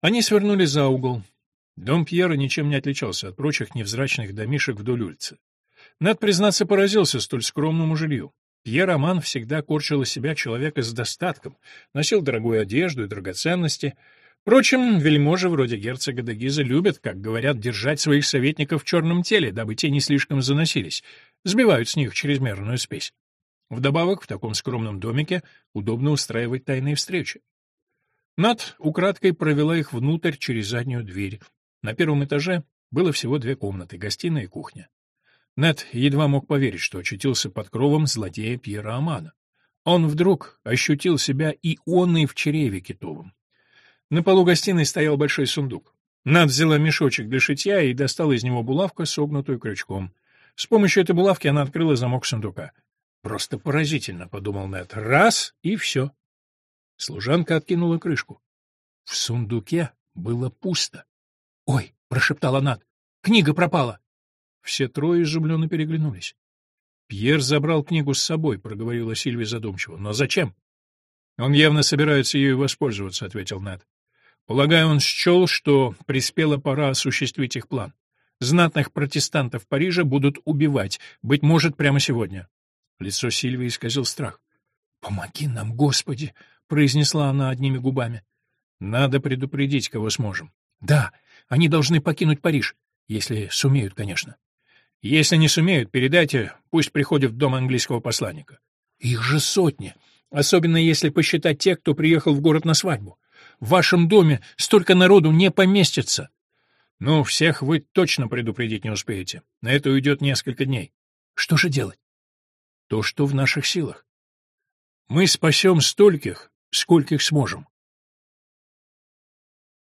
Они свернули за угол. Дом Пьера ничем не отличался от прочих невзрачных домишек вдоль улицы. Над, признаться, поразился столь скромному жилью. Пьер Роман всегда корчил из себя человека с достатком, носил дорогую одежду и драгоценности. Впрочем, вельможи вроде герцога де Гиза любят, как говорят, держать своих советников в черном теле, дабы те не слишком заносились, сбивают с них чрезмерную спесь. Вдобавок, в таком скромном домике удобно устраивать тайные встречи. Над украдкой провела их внутрь через заднюю дверь. На первом этаже было всего две комнаты — гостиная и кухня. Нед едва мог поверить, что очутился под кровом злодея Пьера Амана. Он вдруг ощутил себя и он и в чреве китовом. На полу гостиной стоял большой сундук. Над взяла мешочек для шитья и достала из него булавку, согнутую крючком. С помощью этой булавки она открыла замок сундука. «Просто поразительно», — подумал Нед. «Раз — и все». Служанка откинула крышку. В сундуке было пусто. «Ой!» — прошептала Над. «Книга пропала!» Все трое изумленно переглянулись. «Пьер забрал книгу с собой», — проговорила Сильвия задумчиво. «Но зачем?» «Он явно собирается ею воспользоваться», — ответил Нед. «Полагаю, он счел, что приспела пора осуществить их план. Знатных протестантов Парижа будут убивать, быть может, прямо сегодня». Лицо Сильвии исказил страх. «Помоги нам, Господи!» — произнесла она одними губами. «Надо предупредить, кого сможем». «Да, они должны покинуть Париж, если сумеют, конечно». Если не сумеют, передайте, пусть приходят в дом английского посланника. Их же сотни, особенно если посчитать тех, кто приехал в город на свадьбу. В вашем доме столько народу не поместится. Ну, всех вы точно предупредить не успеете. На это уйдет несколько дней. Что же делать? То, что в наших силах. Мы спасем стольких, скольких сможем.